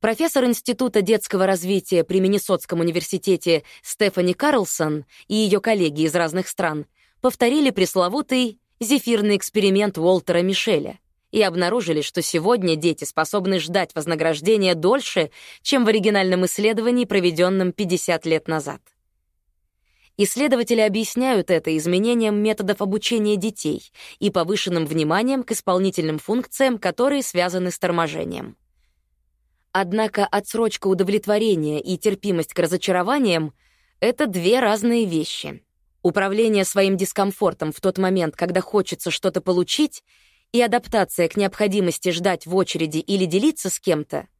Профессор Института детского развития при Миннесотском университете Стефани Карлсон и ее коллеги из разных стран повторили пресловутый зефирный эксперимент Уолтера Мишеля и обнаружили, что сегодня дети способны ждать вознаграждения дольше, чем в оригинальном исследовании, проведенном 50 лет назад. Исследователи объясняют это изменением методов обучения детей и повышенным вниманием к исполнительным функциям, которые связаны с торможением. Однако отсрочка удовлетворения и терпимость к разочарованиям — это две разные вещи. Управление своим дискомфортом в тот момент, когда хочется что-то получить, и адаптация к необходимости ждать в очереди или делиться с кем-то —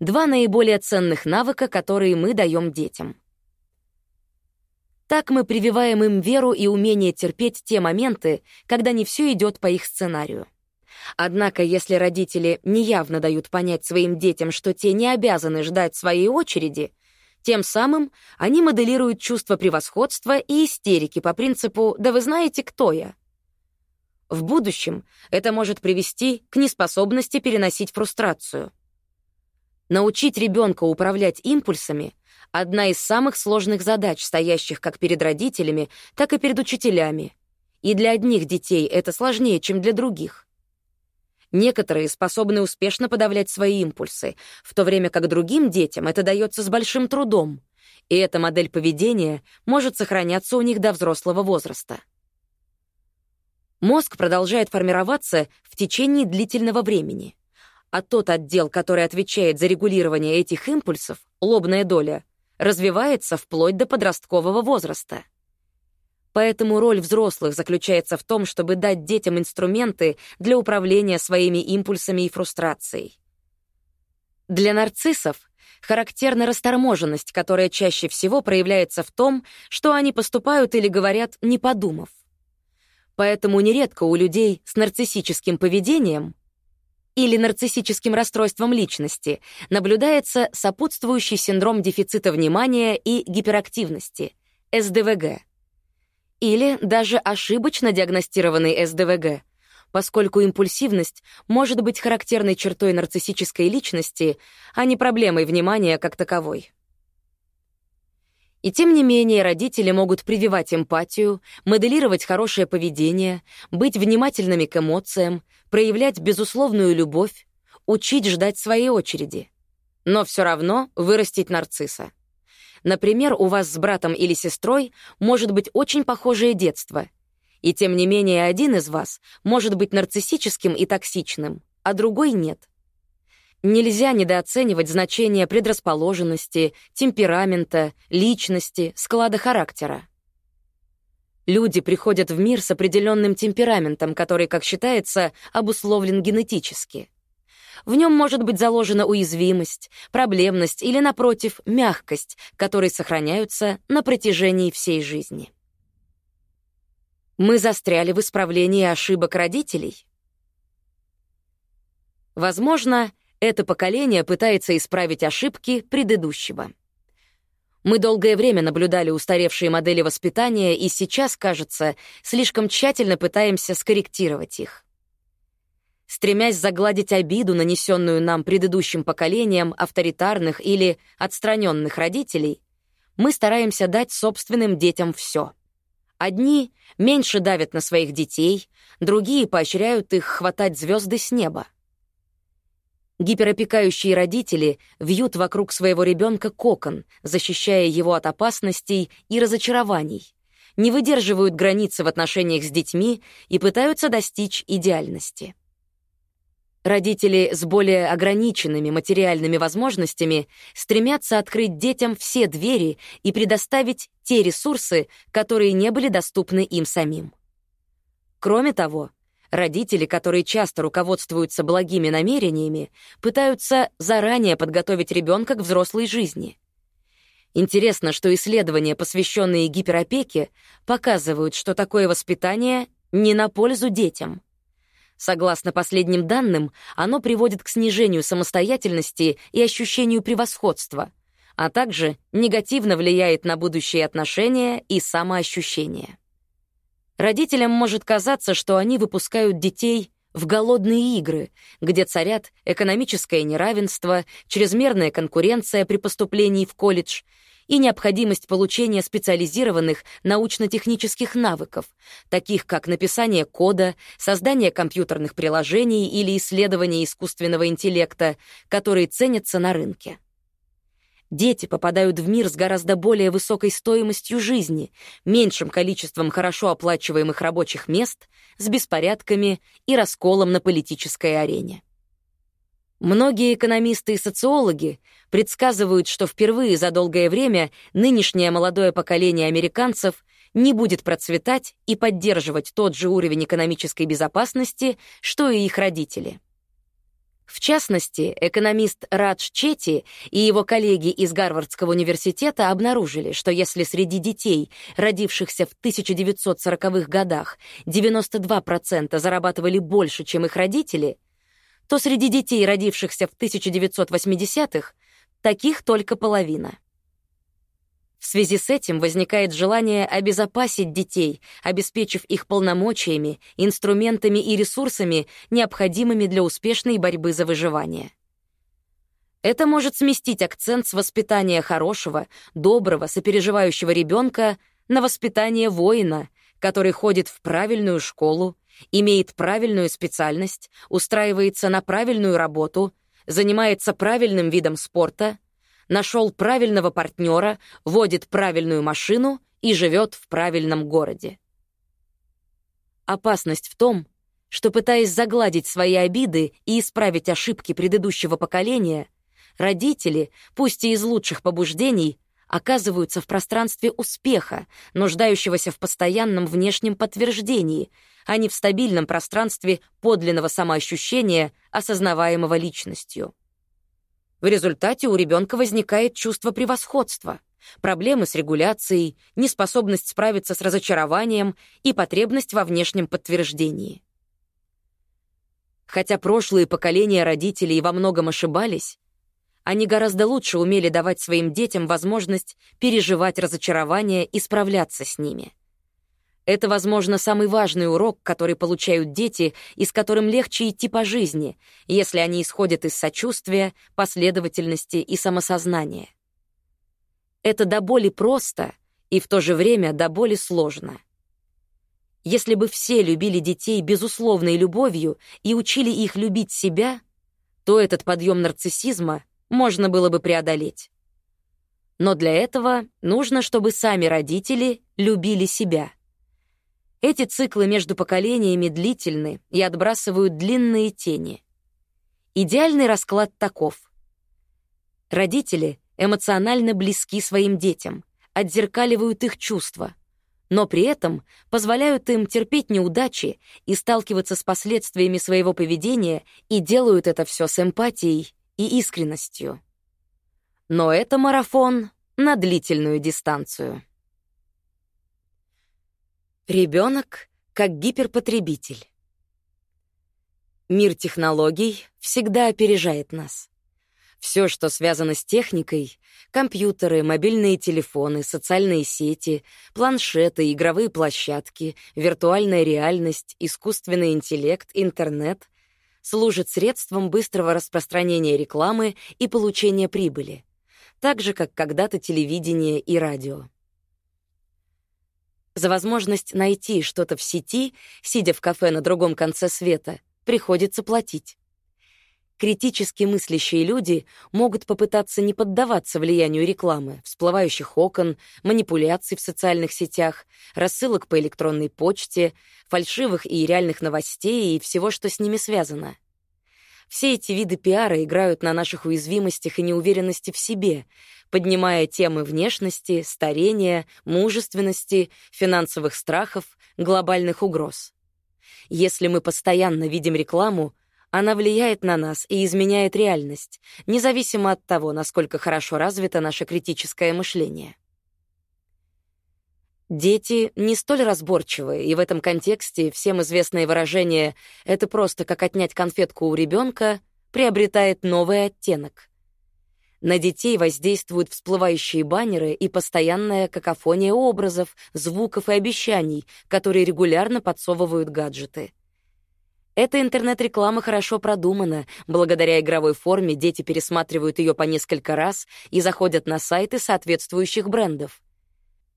два наиболее ценных навыка, которые мы даем детям. Так мы прививаем им веру и умение терпеть те моменты, когда не все идет по их сценарию. Однако, если родители неявно дают понять своим детям, что те не обязаны ждать своей очереди, тем самым они моделируют чувство превосходства и истерики по принципу «да вы знаете, кто я». В будущем это может привести к неспособности переносить фрустрацию. Научить ребенка управлять импульсами — одна из самых сложных задач, стоящих как перед родителями, так и перед учителями. И для одних детей это сложнее, чем для других. Некоторые способны успешно подавлять свои импульсы, в то время как другим детям это дается с большим трудом, и эта модель поведения может сохраняться у них до взрослого возраста. Мозг продолжает формироваться в течение длительного времени, а тот отдел, который отвечает за регулирование этих импульсов, лобная доля, развивается вплоть до подросткового возраста. Поэтому роль взрослых заключается в том, чтобы дать детям инструменты для управления своими импульсами и фрустрацией. Для нарциссов характерна расторможенность, которая чаще всего проявляется в том, что они поступают или говорят, не подумав. Поэтому нередко у людей с нарциссическим поведением или нарциссическим расстройством личности наблюдается сопутствующий синдром дефицита внимания и гиперактивности, СДВГ или даже ошибочно диагностированный СДВГ, поскольку импульсивность может быть характерной чертой нарциссической личности, а не проблемой внимания как таковой. И тем не менее родители могут прививать эмпатию, моделировать хорошее поведение, быть внимательными к эмоциям, проявлять безусловную любовь, учить ждать своей очереди. Но все равно вырастить нарцисса. Например, у вас с братом или сестрой может быть очень похожее детство. И тем не менее один из вас может быть нарциссическим и токсичным, а другой нет. Нельзя недооценивать значение предрасположенности, темперамента, личности, склада характера. Люди приходят в мир с определенным темпераментом, который, как считается, обусловлен генетически. В нем может быть заложена уязвимость, проблемность или, напротив, мягкость, которые сохраняются на протяжении всей жизни. Мы застряли в исправлении ошибок родителей? Возможно, это поколение пытается исправить ошибки предыдущего. Мы долгое время наблюдали устаревшие модели воспитания и сейчас, кажется, слишком тщательно пытаемся скорректировать их. Стремясь загладить обиду, нанесенную нам предыдущим поколением авторитарных или отстраненных родителей, мы стараемся дать собственным детям все. Одни меньше давят на своих детей, другие поощряют их хватать звезды с неба. Гиперопекающие родители вьют вокруг своего ребенка кокон, защищая его от опасностей и разочарований, не выдерживают границы в отношениях с детьми и пытаются достичь идеальности. Родители с более ограниченными материальными возможностями стремятся открыть детям все двери и предоставить те ресурсы, которые не были доступны им самим. Кроме того, Родители, которые часто руководствуются благими намерениями, пытаются заранее подготовить ребенка к взрослой жизни. Интересно, что исследования, посвященные гиперопеке, показывают, что такое воспитание не на пользу детям. Согласно последним данным, оно приводит к снижению самостоятельности и ощущению превосходства, а также негативно влияет на будущие отношения и самоощущение. Родителям может казаться, что они выпускают детей в голодные игры, где царят экономическое неравенство, чрезмерная конкуренция при поступлении в колледж и необходимость получения специализированных научно-технических навыков, таких как написание кода, создание компьютерных приложений или исследование искусственного интеллекта, которые ценятся на рынке. Дети попадают в мир с гораздо более высокой стоимостью жизни, меньшим количеством хорошо оплачиваемых рабочих мест, с беспорядками и расколом на политической арене. Многие экономисты и социологи предсказывают, что впервые за долгое время нынешнее молодое поколение американцев не будет процветать и поддерживать тот же уровень экономической безопасности, что и их родители. В частности, экономист Радж Четти и его коллеги из Гарвардского университета обнаружили, что если среди детей, родившихся в 1940-х годах, 92% зарабатывали больше, чем их родители, то среди детей, родившихся в 1980-х, таких только половина. В связи с этим возникает желание обезопасить детей, обеспечив их полномочиями, инструментами и ресурсами, необходимыми для успешной борьбы за выживание. Это может сместить акцент с воспитания хорошего, доброго, сопереживающего ребенка на воспитание воина, который ходит в правильную школу, имеет правильную специальность, устраивается на правильную работу, занимается правильным видом спорта — нашел правильного партнера, водит правильную машину и живет в правильном городе. Опасность в том, что, пытаясь загладить свои обиды и исправить ошибки предыдущего поколения, родители, пусть и из лучших побуждений, оказываются в пространстве успеха, нуждающегося в постоянном внешнем подтверждении, а не в стабильном пространстве подлинного самоощущения, осознаваемого личностью. В результате у ребенка возникает чувство превосходства, проблемы с регуляцией, неспособность справиться с разочарованием и потребность во внешнем подтверждении. Хотя прошлые поколения родителей во многом ошибались, они гораздо лучше умели давать своим детям возможность переживать разочарование и справляться с ними. Это, возможно, самый важный урок, который получают дети и с которым легче идти по жизни, если они исходят из сочувствия, последовательности и самосознания. Это до боли просто и в то же время до боли сложно. Если бы все любили детей безусловной любовью и учили их любить себя, то этот подъем нарциссизма можно было бы преодолеть. Но для этого нужно, чтобы сами родители любили себя — эти циклы между поколениями длительны и отбрасывают длинные тени. Идеальный расклад таков. Родители эмоционально близки своим детям, отзеркаливают их чувства, но при этом позволяют им терпеть неудачи и сталкиваться с последствиями своего поведения и делают это все с эмпатией и искренностью. Но это марафон на длительную дистанцию. Ребенок как гиперпотребитель. Мир технологий всегда опережает нас. Все, что связано с техникой — компьютеры, мобильные телефоны, социальные сети, планшеты, игровые площадки, виртуальная реальность, искусственный интеллект, интернет — служит средством быстрого распространения рекламы и получения прибыли, так же, как когда-то телевидение и радио. За возможность найти что-то в сети, сидя в кафе на другом конце света — приходится платить. Критически мыслящие люди могут попытаться не поддаваться влиянию рекламы, всплывающих окон, манипуляций в социальных сетях, рассылок по электронной почте, фальшивых и реальных новостей и всего, что с ними связано. Все эти виды пиара играют на наших уязвимостях и неуверенности в себе, поднимая темы внешности, старения, мужественности, финансовых страхов, глобальных угроз. Если мы постоянно видим рекламу, она влияет на нас и изменяет реальность, независимо от того, насколько хорошо развито наше критическое мышление. Дети не столь разборчивые, и в этом контексте всем известное выражение «это просто как отнять конфетку у ребенка» приобретает новый оттенок. На детей воздействуют всплывающие баннеры и постоянная какофония образов, звуков и обещаний, которые регулярно подсовывают гаджеты. Эта интернет-реклама хорошо продумана. Благодаря игровой форме дети пересматривают ее по несколько раз и заходят на сайты соответствующих брендов.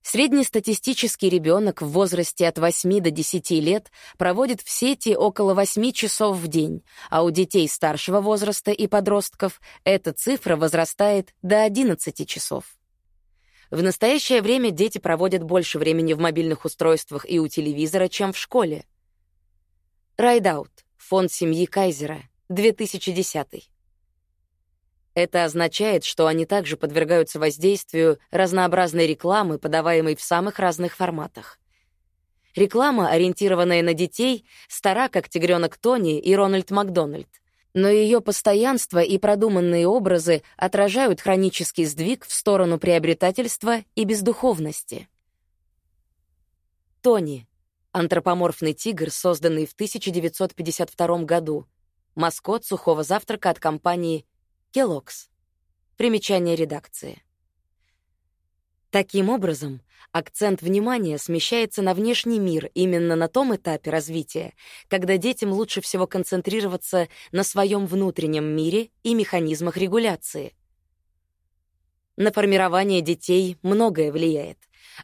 Среднестатистический ребенок в возрасте от 8 до 10 лет проводит в сети около 8 часов в день, а у детей старшего возраста и подростков эта цифра возрастает до 11 часов. В настоящее время дети проводят больше времени в мобильных устройствах и у телевизора, чем в школе. Райдаут. Фонд семьи Кайзера. 2010. Это означает, что они также подвергаются воздействию разнообразной рекламы, подаваемой в самых разных форматах. Реклама, ориентированная на детей, стара, как тигренок Тони и Рональд Макдональд. Но ее постоянство и продуманные образы отражают хронический сдвиг в сторону приобретательства и бездуховности. Тони — антропоморфный тигр, созданный в 1952 году, маскот сухого завтрака от компании Келлокс. Примечание редакции. Таким образом, акцент внимания смещается на внешний мир именно на том этапе развития, когда детям лучше всего концентрироваться на своем внутреннем мире и механизмах регуляции. На формирование детей многое влияет.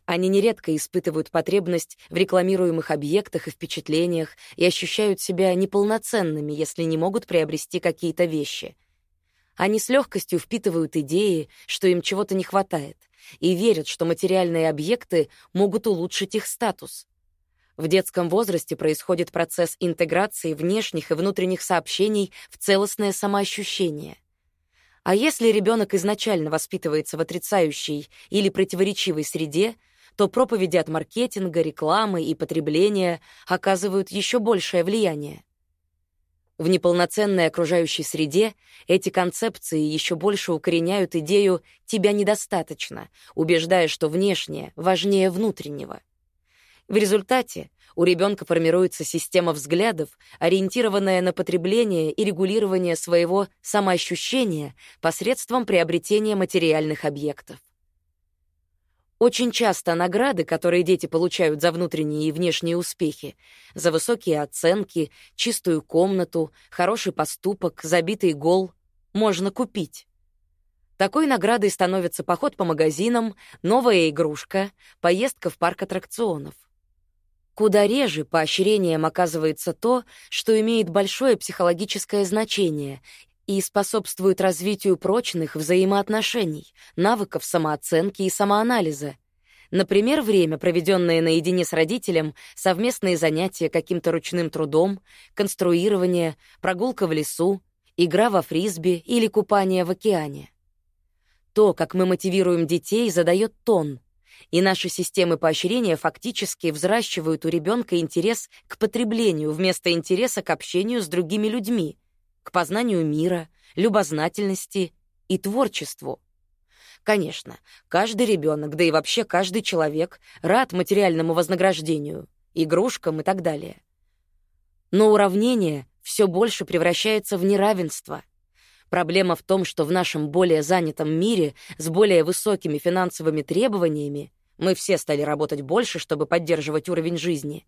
Они нередко испытывают потребность в рекламируемых объектах и впечатлениях и ощущают себя неполноценными, если не могут приобрести какие-то вещи — они с легкостью впитывают идеи, что им чего-то не хватает, и верят, что материальные объекты могут улучшить их статус. В детском возрасте происходит процесс интеграции внешних и внутренних сообщений в целостное самоощущение. А если ребенок изначально воспитывается в отрицающей или противоречивой среде, то проповеди от маркетинга, рекламы и потребления оказывают еще большее влияние. В неполноценной окружающей среде эти концепции еще больше укореняют идею «тебя недостаточно», убеждая, что внешнее важнее внутреннего. В результате у ребенка формируется система взглядов, ориентированная на потребление и регулирование своего самоощущения посредством приобретения материальных объектов. Очень часто награды, которые дети получают за внутренние и внешние успехи, за высокие оценки, чистую комнату, хороший поступок, забитый гол, можно купить. Такой наградой становится поход по магазинам, новая игрушка, поездка в парк аттракционов. Куда реже поощрением оказывается то, что имеет большое психологическое значение и способствует развитию прочных взаимоотношений, навыков самооценки и самоанализа. Например, время, проведенное наедине с родителем, совместные занятия каким-то ручным трудом, конструирование, прогулка в лесу, игра во фрисби или купание в океане. То, как мы мотивируем детей, задает тон. И наши системы поощрения фактически взращивают у ребенка интерес к потреблению вместо интереса к общению с другими людьми, к познанию мира, любознательности и творчеству. Конечно, каждый ребенок, да и вообще каждый человек рад материальному вознаграждению, игрушкам и так далее. Но уравнение все больше превращается в неравенство. Проблема в том, что в нашем более занятом мире с более высокими финансовыми требованиями мы все стали работать больше, чтобы поддерживать уровень жизни.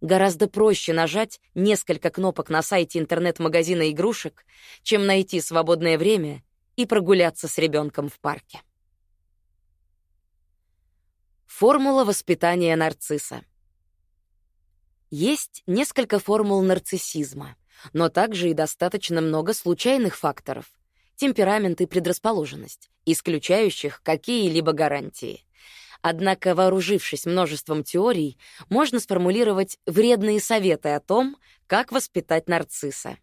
Гораздо проще нажать несколько кнопок на сайте интернет-магазина игрушек, чем найти свободное время и прогуляться с ребенком в парке. Формула воспитания нарцисса. Есть несколько формул нарциссизма, но также и достаточно много случайных факторов — темперамент и предрасположенность, исключающих какие-либо гарантии. Однако, вооружившись множеством теорий, можно сформулировать вредные советы о том, как воспитать нарцисса.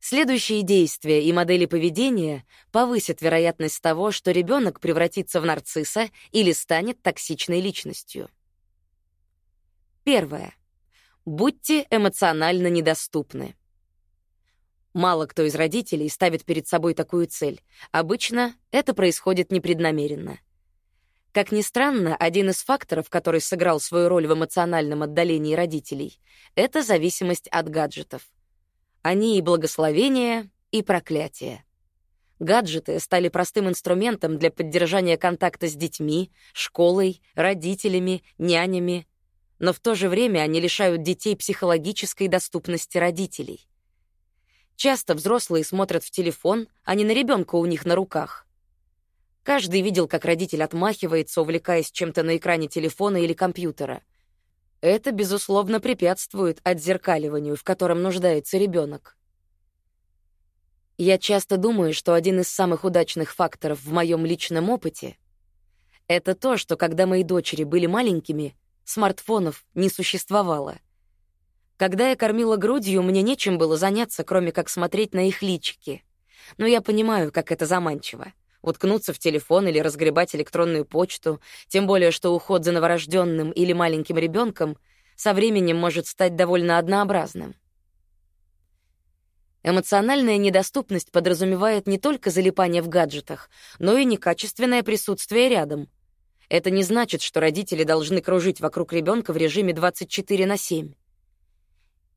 Следующие действия и модели поведения повысят вероятность того, что ребенок превратится в нарцисса или станет токсичной личностью. Первое. Будьте эмоционально недоступны. Мало кто из родителей ставит перед собой такую цель. Обычно это происходит непреднамеренно. Как ни странно, один из факторов, который сыграл свою роль в эмоциональном отдалении родителей, это зависимость от гаджетов — они и благословение, и проклятие. Гаджеты стали простым инструментом для поддержания контакта с детьми, школой, родителями, нянями, но в то же время они лишают детей психологической доступности родителей. Часто взрослые смотрят в телефон, а не на ребенка у них на руках. Каждый видел, как родитель отмахивается, увлекаясь чем-то на экране телефона или компьютера. Это, безусловно, препятствует отзеркаливанию, в котором нуждается ребенок. Я часто думаю, что один из самых удачных факторов в моем личном опыте — это то, что когда мои дочери были маленькими, смартфонов не существовало. Когда я кормила грудью, мне нечем было заняться, кроме как смотреть на их личики. Но я понимаю, как это заманчиво уткнуться в телефон или разгребать электронную почту, тем более что уход за новорожденным или маленьким ребенком со временем может стать довольно однообразным. Эмоциональная недоступность подразумевает не только залипание в гаджетах, но и некачественное присутствие рядом. Это не значит, что родители должны кружить вокруг ребенка в режиме 24 на 7.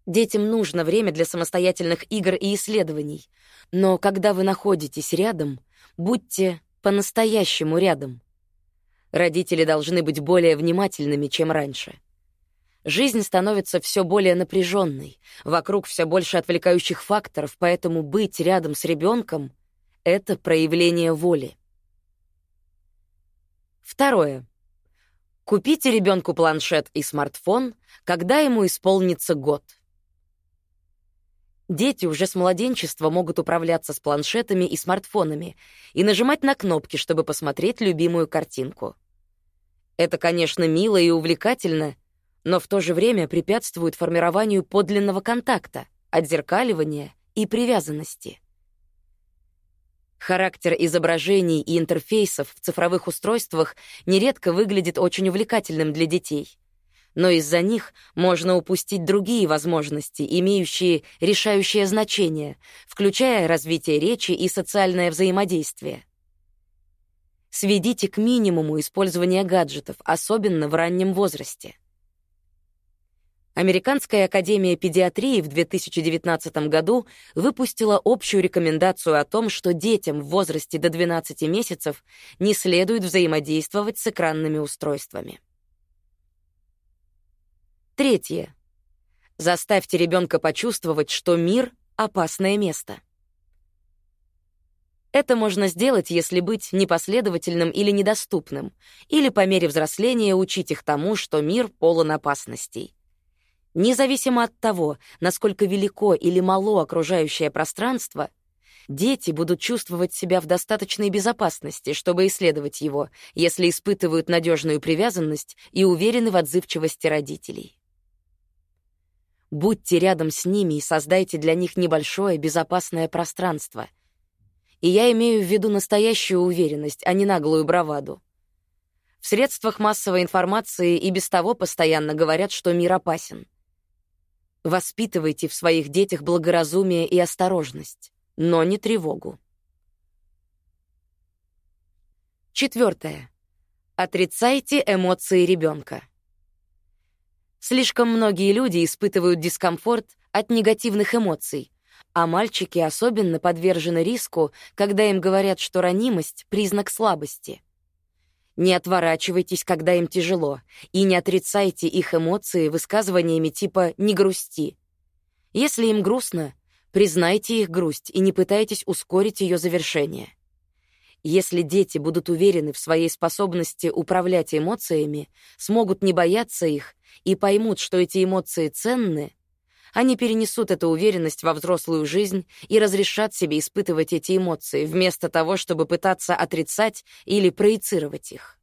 Детям нужно время для самостоятельных игр и исследований, но когда вы находитесь рядом — Будьте по-настоящему рядом. Родители должны быть более внимательными, чем раньше. Жизнь становится все более напряженной, вокруг все больше отвлекающих факторов, поэтому быть рядом с ребенком — это проявление воли. Второе. Купите ребенку планшет и смартфон, когда ему исполнится год — Дети уже с младенчества могут управляться с планшетами и смартфонами и нажимать на кнопки, чтобы посмотреть любимую картинку. Это, конечно, мило и увлекательно, но в то же время препятствует формированию подлинного контакта, отзеркаливания и привязанности. Характер изображений и интерфейсов в цифровых устройствах нередко выглядит очень увлекательным для детей — но из-за них можно упустить другие возможности, имеющие решающее значение, включая развитие речи и социальное взаимодействие. Сведите к минимуму использование гаджетов, особенно в раннем возрасте. Американская академия педиатрии в 2019 году выпустила общую рекомендацию о том, что детям в возрасте до 12 месяцев не следует взаимодействовать с экранными устройствами. Третье. Заставьте ребенка почувствовать, что мир — опасное место. Это можно сделать, если быть непоследовательным или недоступным, или по мере взросления учить их тому, что мир полон опасностей. Независимо от того, насколько велико или мало окружающее пространство, дети будут чувствовать себя в достаточной безопасности, чтобы исследовать его, если испытывают надежную привязанность и уверены в отзывчивости родителей. Будьте рядом с ними и создайте для них небольшое безопасное пространство. И я имею в виду настоящую уверенность, а не наглую браваду. В средствах массовой информации и без того постоянно говорят, что мир опасен. Воспитывайте в своих детях благоразумие и осторожность, но не тревогу. Четвертое. Отрицайте эмоции ребенка. Слишком многие люди испытывают дискомфорт от негативных эмоций, а мальчики особенно подвержены риску, когда им говорят, что ранимость — признак слабости. Не отворачивайтесь, когда им тяжело, и не отрицайте их эмоции высказываниями типа «не грусти». Если им грустно, признайте их грусть и не пытайтесь ускорить ее завершение. Если дети будут уверены в своей способности управлять эмоциями, смогут не бояться их и поймут, что эти эмоции ценны, они перенесут эту уверенность во взрослую жизнь и разрешат себе испытывать эти эмоции, вместо того, чтобы пытаться отрицать или проецировать их.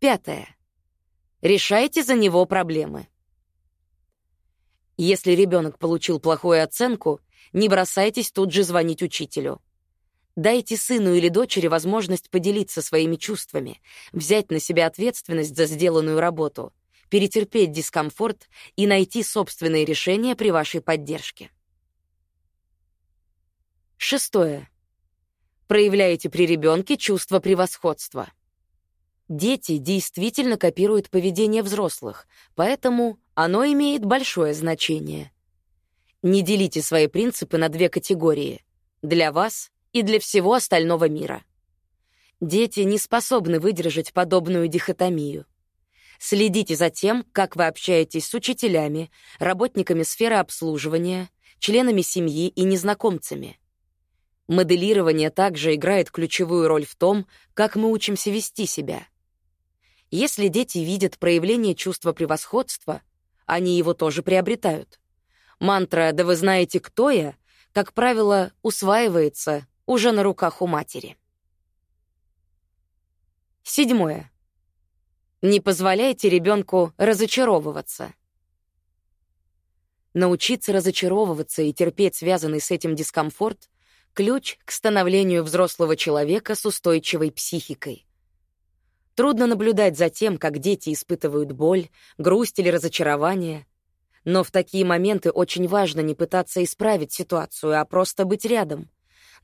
Пятое. Решайте за него проблемы. Если ребенок получил плохую оценку, не бросайтесь тут же звонить учителю. Дайте сыну или дочери возможность поделиться своими чувствами, взять на себя ответственность за сделанную работу — перетерпеть дискомфорт и найти собственные решения при вашей поддержке. Шестое. Проявляете при ребенке чувство превосходства. Дети действительно копируют поведение взрослых, поэтому оно имеет большое значение. Не делите свои принципы на две категории — для вас и для всего остального мира. Дети не способны выдержать подобную дихотомию. Следите за тем, как вы общаетесь с учителями, работниками сферы обслуживания, членами семьи и незнакомцами. Моделирование также играет ключевую роль в том, как мы учимся вести себя. Если дети видят проявление чувства превосходства, они его тоже приобретают. Мантра «Да вы знаете, кто я» как правило, усваивается уже на руках у матери. Седьмое. Не позволяйте ребенку разочаровываться. Научиться разочаровываться и терпеть связанный с этим дискомфорт — ключ к становлению взрослого человека с устойчивой психикой. Трудно наблюдать за тем, как дети испытывают боль, грусть или разочарование, но в такие моменты очень важно не пытаться исправить ситуацию, а просто быть рядом,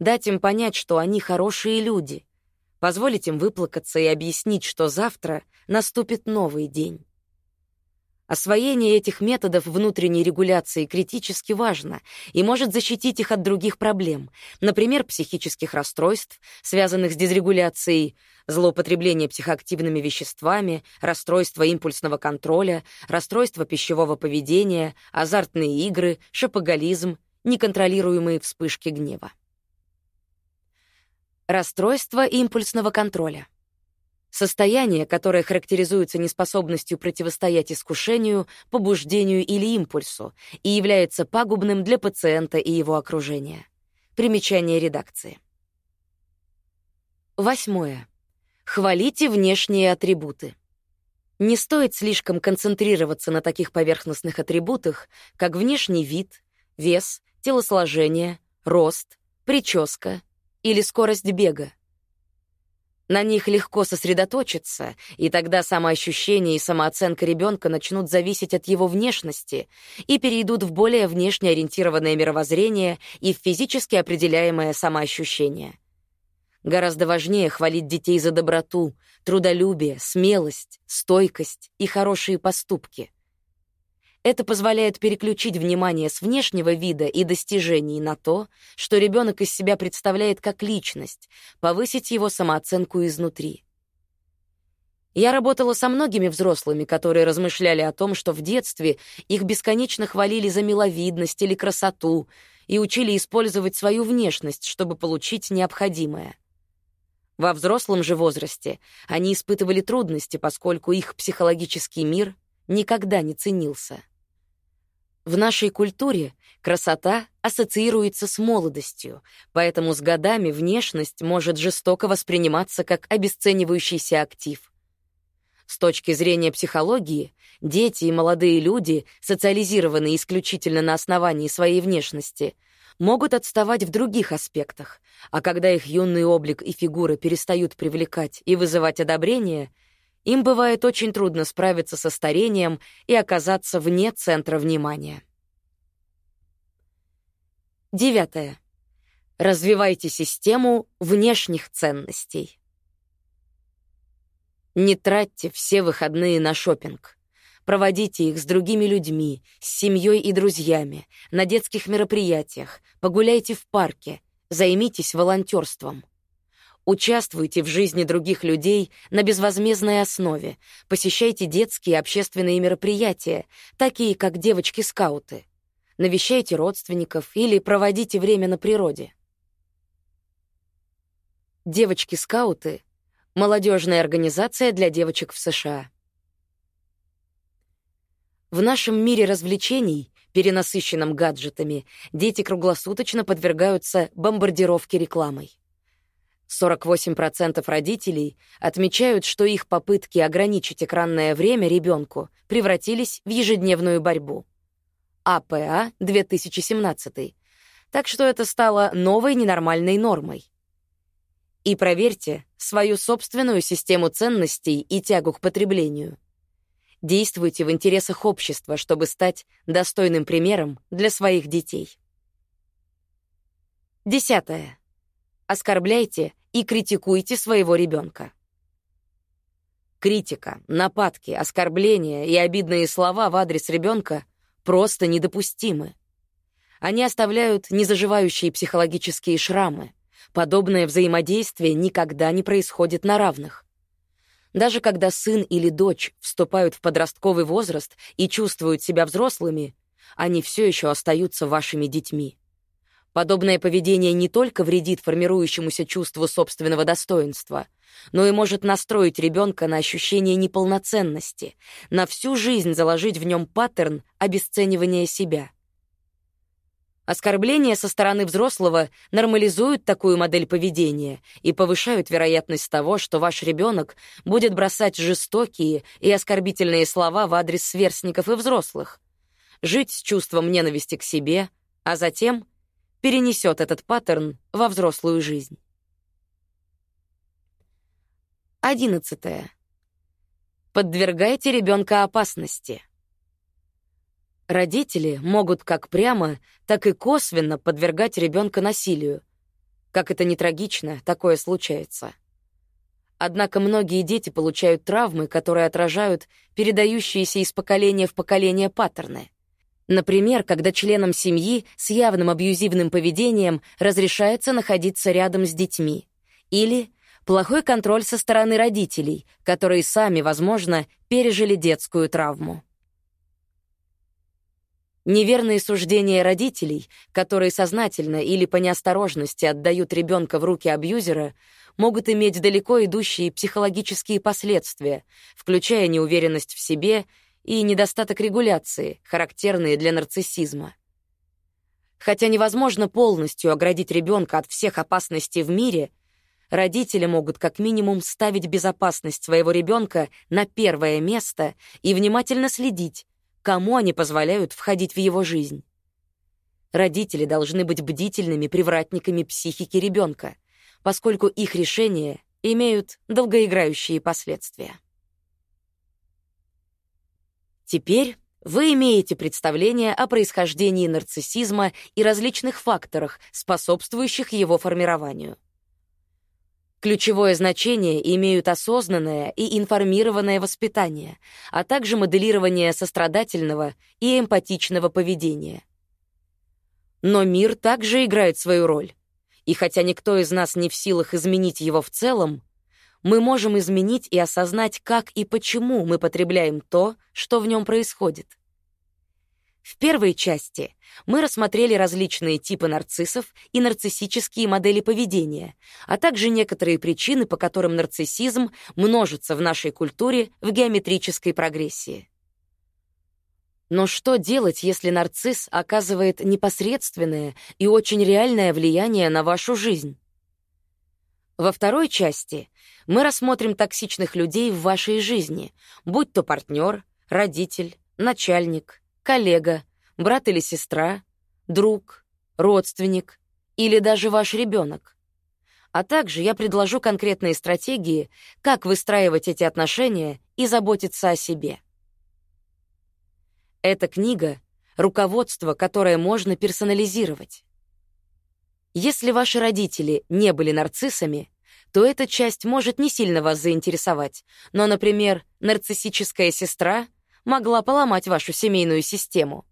дать им понять, что они хорошие люди — позволить им выплакаться и объяснить, что завтра наступит новый день. Освоение этих методов внутренней регуляции критически важно и может защитить их от других проблем, например, психических расстройств, связанных с дисрегуляцией, злоупотребления психоактивными веществами, расстройства импульсного контроля, расстройства пищевого поведения, азартные игры, шопоголизм, неконтролируемые вспышки гнева. Расстройство импульсного контроля. Состояние, которое характеризуется неспособностью противостоять искушению, побуждению или импульсу и является пагубным для пациента и его окружения. Примечание редакции. Восьмое. Хвалите внешние атрибуты. Не стоит слишком концентрироваться на таких поверхностных атрибутах, как внешний вид, вес, телосложение, рост, прическа, или скорость бега. На них легко сосредоточиться, и тогда самоощущение и самооценка ребенка начнут зависеть от его внешности и перейдут в более внешне ориентированное мировоззрение и в физически определяемое самоощущение. Гораздо важнее хвалить детей за доброту, трудолюбие, смелость, стойкость и хорошие поступки — это позволяет переключить внимание с внешнего вида и достижений на то, что ребенок из себя представляет как личность, повысить его самооценку изнутри. Я работала со многими взрослыми, которые размышляли о том, что в детстве их бесконечно хвалили за миловидность или красоту и учили использовать свою внешность, чтобы получить необходимое. Во взрослом же возрасте они испытывали трудности, поскольку их психологический мир никогда не ценился. В нашей культуре красота ассоциируется с молодостью, поэтому с годами внешность может жестоко восприниматься как обесценивающийся актив. С точки зрения психологии, дети и молодые люди, социализированные исключительно на основании своей внешности, могут отставать в других аспектах, а когда их юный облик и фигура перестают привлекать и вызывать одобрение, им бывает очень трудно справиться со старением и оказаться вне центра внимания. Девятое. Развивайте систему внешних ценностей. Не тратьте все выходные на шопинг. Проводите их с другими людьми, с семьей и друзьями, на детских мероприятиях, погуляйте в парке, займитесь волонтерством. Участвуйте в жизни других людей на безвозмездной основе, посещайте детские и общественные мероприятия, такие как девочки-скауты. Навещайте родственников или проводите время на природе. Девочки-скауты — молодежная организация для девочек в США. В нашем мире развлечений, перенасыщенном гаджетами, дети круглосуточно подвергаются бомбардировке рекламой. 48% родителей отмечают, что их попытки ограничить экранное время ребенку превратились в ежедневную борьбу. АПА 2017. Так что это стало новой ненормальной нормой. И проверьте свою собственную систему ценностей и тягу к потреблению. Действуйте в интересах общества, чтобы стать достойным примером для своих детей. Десятое. Оскорбляйте и критикуйте своего ребенка. Критика, нападки, оскорбления и обидные слова в адрес ребенка просто недопустимы. Они оставляют незаживающие психологические шрамы. Подобное взаимодействие никогда не происходит на равных. Даже когда сын или дочь вступают в подростковый возраст и чувствуют себя взрослыми, они все еще остаются вашими детьми. Подобное поведение не только вредит формирующемуся чувству собственного достоинства, но и может настроить ребенка на ощущение неполноценности, на всю жизнь заложить в нем паттерн обесценивания себя — Оскорбления со стороны взрослого нормализуют такую модель поведения и повышают вероятность того, что ваш ребенок будет бросать жестокие и оскорбительные слова в адрес сверстников и взрослых, жить с чувством ненависти к себе, а затем перенесет этот паттерн во взрослую жизнь. Одиннадцатое. Подвергайте ребенка опасности — Родители могут как прямо, так и косвенно подвергать ребенка насилию. Как это не трагично, такое случается. Однако многие дети получают травмы, которые отражают передающиеся из поколения в поколение паттерны. Например, когда членам семьи с явным абьюзивным поведением разрешается находиться рядом с детьми. Или плохой контроль со стороны родителей, которые сами, возможно, пережили детскую травму. Неверные суждения родителей, которые сознательно или по неосторожности отдают ребенка в руки абьюзера, могут иметь далеко идущие психологические последствия, включая неуверенность в себе и недостаток регуляции, характерные для нарциссизма. Хотя невозможно полностью оградить ребенка от всех опасностей в мире, родители могут как минимум ставить безопасность своего ребенка на первое место и внимательно следить, кому они позволяют входить в его жизнь. Родители должны быть бдительными привратниками психики ребенка, поскольку их решения имеют долгоиграющие последствия. Теперь вы имеете представление о происхождении нарциссизма и различных факторах, способствующих его формированию. Ключевое значение имеют осознанное и информированное воспитание, а также моделирование сострадательного и эмпатичного поведения. Но мир также играет свою роль. И хотя никто из нас не в силах изменить его в целом, мы можем изменить и осознать, как и почему мы потребляем то, что в нем происходит. В первой части мы рассмотрели различные типы нарциссов и нарциссические модели поведения, а также некоторые причины, по которым нарциссизм множится в нашей культуре в геометрической прогрессии. Но что делать, если нарцисс оказывает непосредственное и очень реальное влияние на вашу жизнь? Во второй части мы рассмотрим токсичных людей в вашей жизни, будь то партнер, родитель, начальник — коллега, брат или сестра, друг, родственник или даже ваш ребенок. А также я предложу конкретные стратегии, как выстраивать эти отношения и заботиться о себе. Эта книга — руководство, которое можно персонализировать. Если ваши родители не были нарциссами, то эта часть может не сильно вас заинтересовать, но, например, нарциссическая сестра могла поломать вашу семейную систему.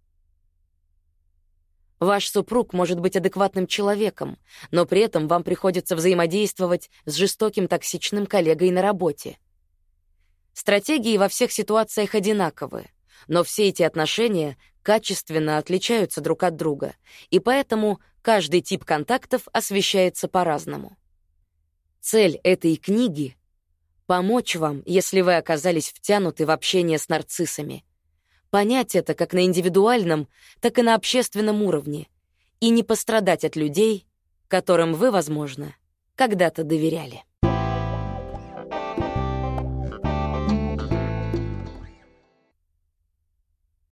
Ваш супруг может быть адекватным человеком, но при этом вам приходится взаимодействовать с жестоким токсичным коллегой на работе. Стратегии во всех ситуациях одинаковы, но все эти отношения качественно отличаются друг от друга, и поэтому каждый тип контактов освещается по-разному. Цель этой книги — помочь вам, если вы оказались втянуты в общение с нарциссами. Понять это как на индивидуальном, так и на общественном уровне, и не пострадать от людей, которым вы, возможно, когда-то доверяли.